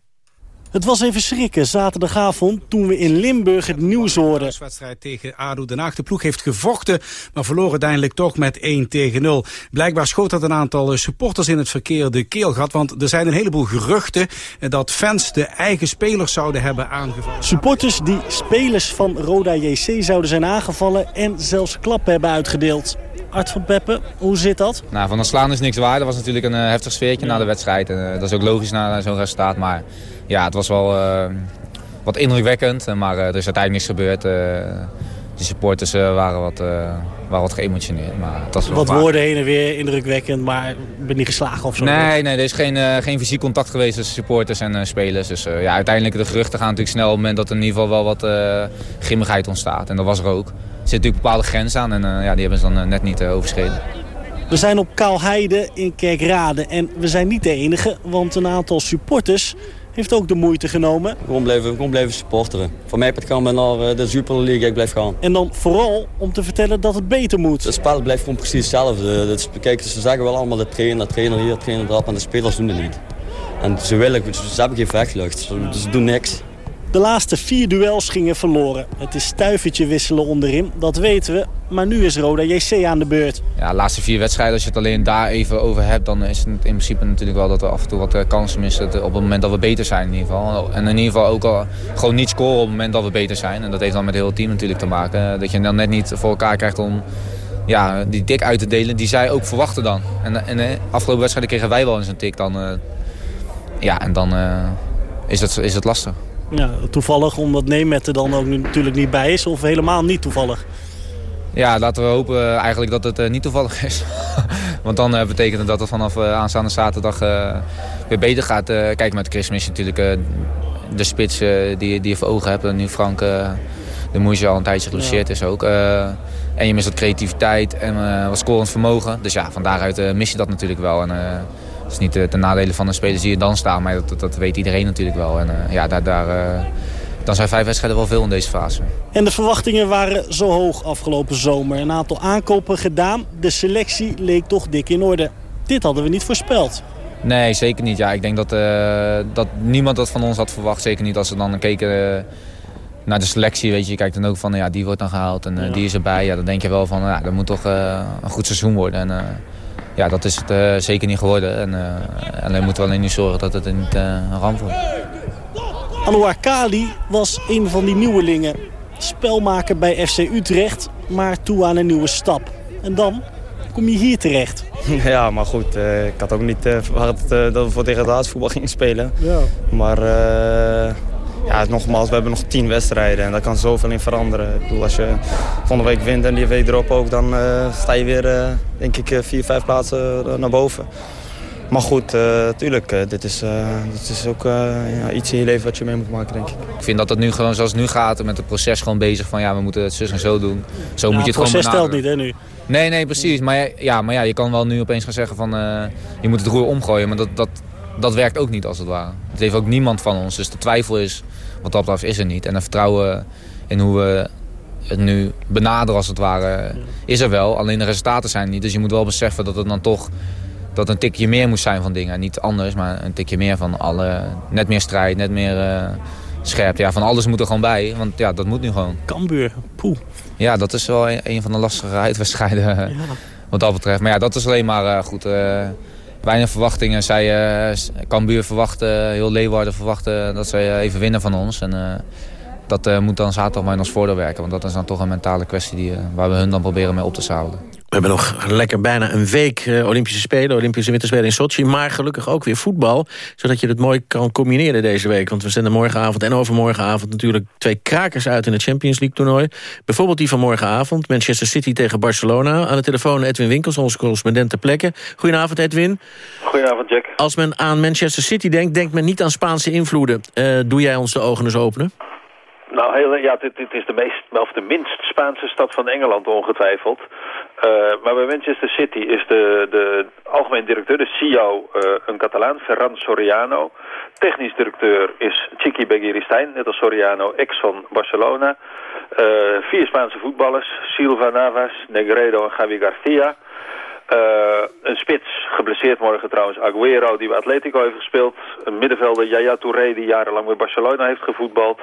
Speaker 36: Het was even schrikken zaterdagavond toen we in Limburg het nieuws hoorden.
Speaker 37: De wedstrijd tegen ADO Den Haag. De ploeg heeft gevochten, maar verloor uiteindelijk toch met 1 tegen 0. Blijkbaar schoot dat een aantal eh, supporters in het verkeerde keelgat. Want er zijn een heleboel geruchten eh, dat fans de eigen spelers zouden hebben aangevallen.
Speaker 36: Supporters die spelers van Roda JC zouden zijn aangevallen en zelfs klappen hebben uitgedeeld. Art van Peppen, hoe zit dat?
Speaker 38: Nou, van een slaan is niks waar. Dat was natuurlijk een uh, heftig sfeertje na de wedstrijd. En, dat is ook logisch na zo'n resultaat. Maar ja, het was wel uh, wat indrukwekkend. Maar uh, er is uiteindelijk niks gebeurd. de supporters waren, wat, waren wat geëmotioneerd. Maar
Speaker 36: was wat woorden heen en weer, indrukwekkend. Maar ik ben niet geslagen of zo?
Speaker 38: Nee, nee er is geen, geen fysiek contact geweest tussen supporters en spelers. Dus ja, uiteindelijk de geruchten gaan natuurlijk snel op het moment dat er in ieder geval wel wat grimmigheid ontstaat. En dat was er ook. Er zit natuurlijk bepaalde grenzen aan en ja, die hebben ze dan net niet overschreden.
Speaker 36: We zijn op Kaalheide in Kerkrade en we zijn niet de enige, want een aantal supporters heeft ook de moeite genomen.
Speaker 39: Gewoon blijven, gewoon blijven supporteren. Voor mij kan men naar eh, de Super League, ik blijf gaan.
Speaker 36: En dan vooral om te vertellen dat het beter moet.
Speaker 39: Het spel blijft gewoon precies hetzelfde. Dat, kijk, ze zeggen wel allemaal de trainer, de trainer hier, de trainer daar, maar de spelers doen het niet. En ze willen, ze hebben geen vechtlucht, dus ze doen niks.
Speaker 36: De laatste vier duels gingen verloren. Het is stuivertje wisselen onderin, dat weten we. Maar nu is Roda JC aan de beurt.
Speaker 38: Ja, de laatste vier wedstrijden, als je het alleen daar even over hebt... dan is het in principe natuurlijk wel dat we af en toe wat eh, kansen missen... op het moment dat we beter zijn in ieder geval. En in ieder geval ook al gewoon niet scoren op het moment dat we beter zijn. En dat heeft dan met het team natuurlijk te maken. Dat je dan net niet voor elkaar krijgt om ja, die tik uit te delen die zij ook verwachten dan. En, en de afgelopen wedstrijden kregen wij wel eens een tik dan. Ja, en dan is, het, is het lastig.
Speaker 36: Ja, toevallig omdat Nemet er dan ook nu natuurlijk niet bij is of helemaal niet toevallig?
Speaker 38: Ja, laten we hopen eigenlijk dat het uh, niet toevallig is. <laughs> Want dan uh, betekent het dat het vanaf uh, aanstaande zaterdag weer beter gaat. kijk, met Chris is natuurlijk de spits die, die je voor ogen hebt. nu Frank de Moesje al een tijdje geblesseerd is ook. en je mist wat creativiteit en wat scorend vermogen. Dus ja, van daaruit mis je dat natuurlijk wel. En, dat is niet de, de nadelen van een speler die je dan staan, maar dat, dat, weet iedereen natuurlijk wel. En uh, ja, daar, daar, uh, dan zijn vijf wedstrijden wel veel in deze fase.
Speaker 36: En de verwachtingen waren zo hoog afgelopen zomer. Een aantal aankopen gedaan. De selectie leek toch dik in orde. Dit hadden we niet voorspeld.
Speaker 38: Nee, zeker niet. Ja, ik denk dat, uh, dat niemand dat van ons had verwacht. Zeker niet als ze dan keken naar de selectie. Weet je, je kijkt dan ook van, ja, die wordt dan gehaald en ja. die is erbij. Ja, dan denk je wel van, ja, dat moet toch een goed seizoen worden. En, ja, dat is het uh, zeker niet geworden. En, uh, alleen moeten we alleen nu zorgen dat het niet uh, een ramp wordt.
Speaker 36: Anouar Kali was een van die nieuwelingen. Spelmaker bij FC Utrecht, maar toe aan een nieuwe stap. En dan kom je hier terecht. <laughs>
Speaker 40: Ja, maar goed, ik had ook niet verwacht dat we voor degradatiesvoetbal gingen spelen. Ja. Maar ja, nogmaals, we hebben nog tien wedstrijden en daar kan zoveel in veranderen. Ik bedoel, als je volgende week wint en die week erop ook, dan uh, sta je weer, uh, denk ik, vier, vijf plaatsen naar boven. Maar goed, uh, tuurlijk, dit, is, dit is ook ja, iets in je leven wat je mee moet maken, denk ik.
Speaker 38: Ik vind dat het nu gewoon zoals het nu gaat, met het proces gewoon bezig van ja, we moeten het zus en zo doen. Zo moet je het,
Speaker 36: het
Speaker 38: proces
Speaker 36: stelt niet, hè, nu?
Speaker 38: Nee, nee, precies. Maar ja, maar ja, je kan wel nu opeens gaan zeggen van je moet het roer omgooien, maar dat, dat, dat werkt ook niet als het ware. Het heeft ook niemand van ons, dus de twijfel is wat dat betreft is er niet. En het vertrouwen in hoe we het nu benaderen als het ware is er wel. Alleen de resultaten zijn er niet. Dus je moet wel beseffen dat het dan toch dat een tikje meer moet zijn van dingen. Niet anders, maar een tikje meer van alle... Net meer strijd, net meer uh, scherp. Ja, van alles moet er gewoon bij. Want ja, dat moet nu gewoon.
Speaker 36: Cambuur, poeh.
Speaker 38: Ja, dat is wel een, van de lastige <laughs> uitwedstrijden ja. wat dat betreft. Maar ja, dat is alleen maar uh, goed... Uh, weinig verwachtingen. Zij, uh, Cambuur verwachten, heel Leeuwarden verwachten dat zij even winnen van ons. En dat moet dan zaterdag maar in ons voordeel werken. Want dat is dan toch een mentale kwestie die, waar we hun dan proberen mee op te zadelen.
Speaker 14: We hebben nog lekker bijna een week uh, Olympische Spelen, Olympische Winterspelen in Sochi. Maar gelukkig ook weer voetbal, zodat je het mooi kan combineren deze week. Want we zenden morgenavond en overmorgenavond natuurlijk twee krakers uit in het Champions League toernooi. Bijvoorbeeld die van morgenavond, Manchester City tegen Barcelona. Aan de telefoon Edwin Winkels, onze correspondent ter plekke. Goedenavond Edwin.
Speaker 41: Goedenavond Jack.
Speaker 14: Als men aan Manchester City denkt, denkt men niet aan Spaanse invloeden. Uh, doe jij ons de ogen eens openen?
Speaker 41: Nou, heel, ja, dit, dit, is de, meest, of de minst Spaanse stad van Engeland ongetwijfeld. Uh, maar bij Manchester City is de, de algemeen directeur, de CEO, uh, een Catalaan, Ferran Soriano. Technisch directeur is Chiqui Begiristain, net als Soriano, ex van Barcelona. Uh, vier Spaanse voetballers, Silva Navas, Negredo en Javi Garcia. een spits, geblesseerd morgen trouwens, Aguero, die bij Atletico heeft gespeeld. Een middenvelder, Yaya Touré, die jarenlang bij Barcelona heeft gevoetbald.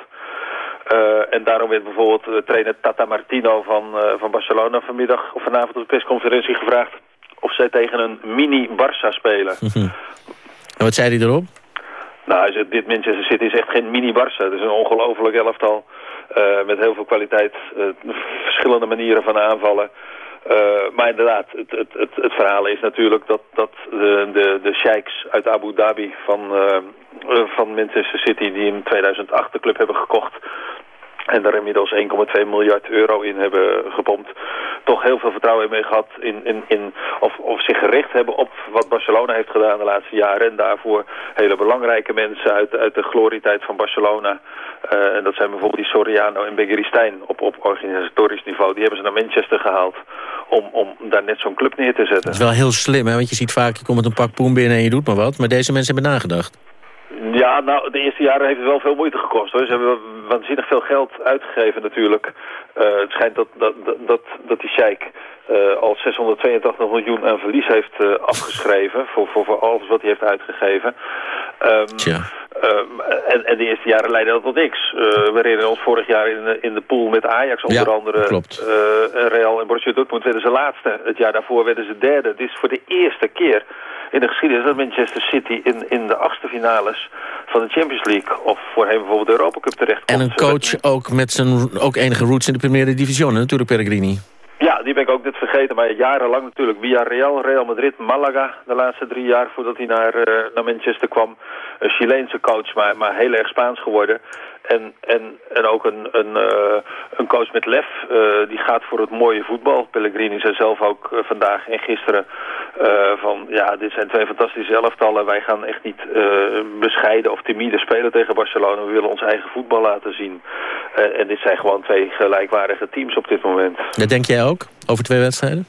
Speaker 41: Uh, en daarom werd bijvoorbeeld uh, trainer Tata Martino van, uh, van Barcelona vanmiddag of vanavond op de persconferentie gevraagd of zij tegen een mini-Barça spelen.
Speaker 14: En wat zei hij erop?
Speaker 41: Nou, dit Manchester City is echt geen mini-Barça. Het is een ongelooflijk elftal met heel veel kwaliteit, verschillende manieren van aanvallen. Maar inderdaad, het, het, het, verhaal is natuurlijk dat, dat de, de, de sheiks uit Abu Dhabi van, van Manchester City... die in 2008 de club hebben gekocht en daar inmiddels 1,2 miljard euro in hebben gepompt. Toch heel veel vertrouwen mee gehad in, in, in of, of zich gericht hebben op wat Barcelona heeft gedaan de laatste jaren. En daarvoor hele belangrijke mensen uit, uit de glorietijd van Barcelona. Uh, en dat zijn bijvoorbeeld die Soriano en Begiristain op, op organisatorisch niveau. Die hebben ze naar Manchester gehaald om, om daar net zo'n club neer te zetten.
Speaker 14: Dat is wel heel slim, hè? want je ziet vaak, je komt met een pak poen binnen en je doet maar wat. Maar deze mensen hebben nagedacht.
Speaker 41: Ja, nou, de eerste jaren heeft het wel veel moeite gekost. Hoor. Ze hebben waanzinnig veel geld uitgegeven natuurlijk. Uh, het schijnt dat, dat, dat, dat die sheik uh, al 682 miljoen aan verlies heeft uh, afgeschreven... Voor, voor, voor alles wat hij heeft uitgegeven. Um, Tja. Um, en, en de eerste jaren leidde dat tot niks. Uh, we reden ons vorig jaar in, de, in de pool met Ajax onder
Speaker 14: ja,
Speaker 41: andere.
Speaker 14: Klopt.
Speaker 41: Real en Borussia Dortmund werden ze laatste. Het jaar daarvoor werden ze derde. Dit is voor de eerste keer in de geschiedenis dat Manchester City in, in de achtste finales van de Champions League of voorheen bijvoorbeeld de Europa Cup terecht
Speaker 14: En een coach ook met zijn ook enige roots in de Primera Division, natuurlijk Pellegrini.
Speaker 41: Ja, die ben ik ook net vergeten. Maar jarenlang natuurlijk via Real, Real Madrid, Malaga. De laatste drie jaar voordat hij naar, uh, naar Manchester kwam. Een Chileense coach, maar, maar heel erg Spaans geworden. En, en, en ook een, een, uh, een coach met lef. Uh, die gaat voor het mooie voetbal. Pellegrini zei zelf ook uh, vandaag en gisteren van... ja, dit zijn twee fantastische elftallen. Wij gaan echt niet bescheiden of timide spelen tegen Barcelona. We willen ons eigen voetbal laten zien. en dit zijn gewoon twee gelijkwaardige teams op dit moment.
Speaker 14: Dat denk jij ook? Over twee wedstrijden?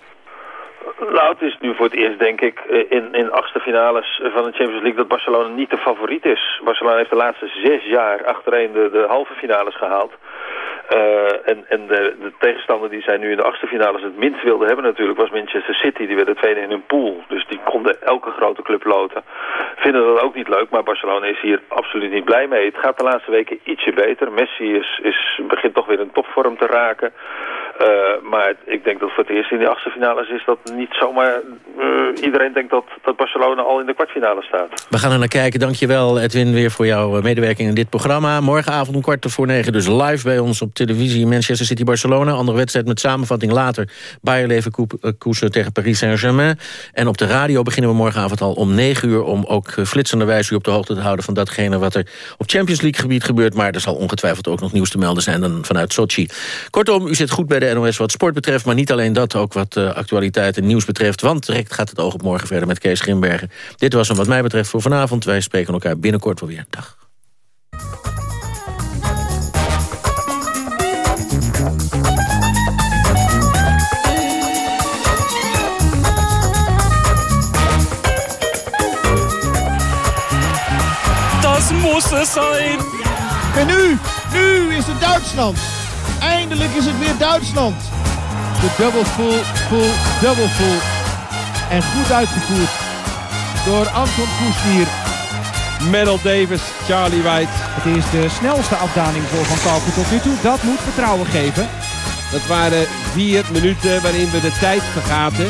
Speaker 41: Nou, het is nu voor het eerst, denk ik, in, in achtste finales van de Champions League dat Barcelona niet de favoriet is. Barcelona heeft de laatste zes jaar achtereen de, de halve finales gehaald. Uh, en en de, de, tegenstander die zij nu in de achtste finales het minst wilden hebben natuurlijk was Manchester City. Die werden tweede in hun pool. Dus die konden elke grote club loten. Vinden dat ook niet leuk, maar Barcelona is hier absoluut niet blij mee. Het gaat de laatste weken ietsje beter. Messi is, is, begint toch weer in topvorm te raken. Uh, maar ik denk dat voor het eerst in de achtste finales is dat niet zomaar... Uh, iedereen denkt dat, dat Barcelona al in de kwartfinale staat.
Speaker 14: We gaan er naar kijken. Dankjewel Edwin weer voor jouw medewerking in dit programma. Morgenavond om kwart voor negen dus live bij ons op televisie Manchester City-Barcelona. Andere wedstrijd met samenvatting later. Bayer Leverkusen tegen Paris Saint-Germain. En op de radio beginnen we morgenavond al om negen uur... om ook flitsende wijze u op de hoogte te houden van datgene wat er op Champions League gebied gebeurt. Maar er zal ongetwijfeld ook nog nieuws te melden zijn dan vanuit Sochi. Kortom, u zit goed bij de NOS wat sport betreft. Maar niet alleen dat, ook wat uh, actualiteit en nieuws betreft. Want direct gaat het oog op morgen verder met Kees Grimbergen. Dit was hem wat mij betreft voor vanavond. Wij spreken elkaar binnenkort wel weer. Dag.
Speaker 42: Das muss es zijn.
Speaker 43: En nu, nu is het Duitsland. Eindelijk is het weer Duitsland. De double full, full, double full. En goed uitgevoerd door Anton Koesnier.
Speaker 44: Medal Davis, Charlie White.
Speaker 43: Het is de snelste afdaling voor Van Kalken tot nu toe. Dat moet vertrouwen geven.
Speaker 44: Dat waren vier minuten waarin we de tijd vergaten.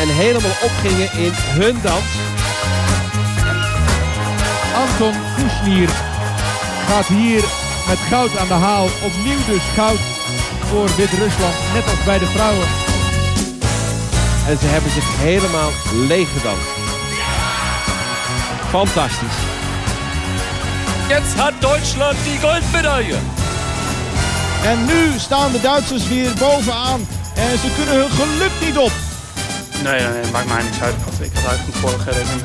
Speaker 44: En helemaal opgingen in hun dans.
Speaker 27: Anton Kushnier gaat hier met goud aan de haal. Opnieuw dus goud voor Wit-Rusland, net als bij de vrouwen.
Speaker 43: En ze hebben zich helemaal leeg gedanst. Fantastisch.
Speaker 16: Jetzt hat Deutschland die Goldmedaille.
Speaker 27: En nu staan de Duitsers weer bovenaan. En ze kunnen hun geluk niet op.
Speaker 17: Nee, nee, nee maakt mij niks uit. Ik had uit van tevoren geen rekening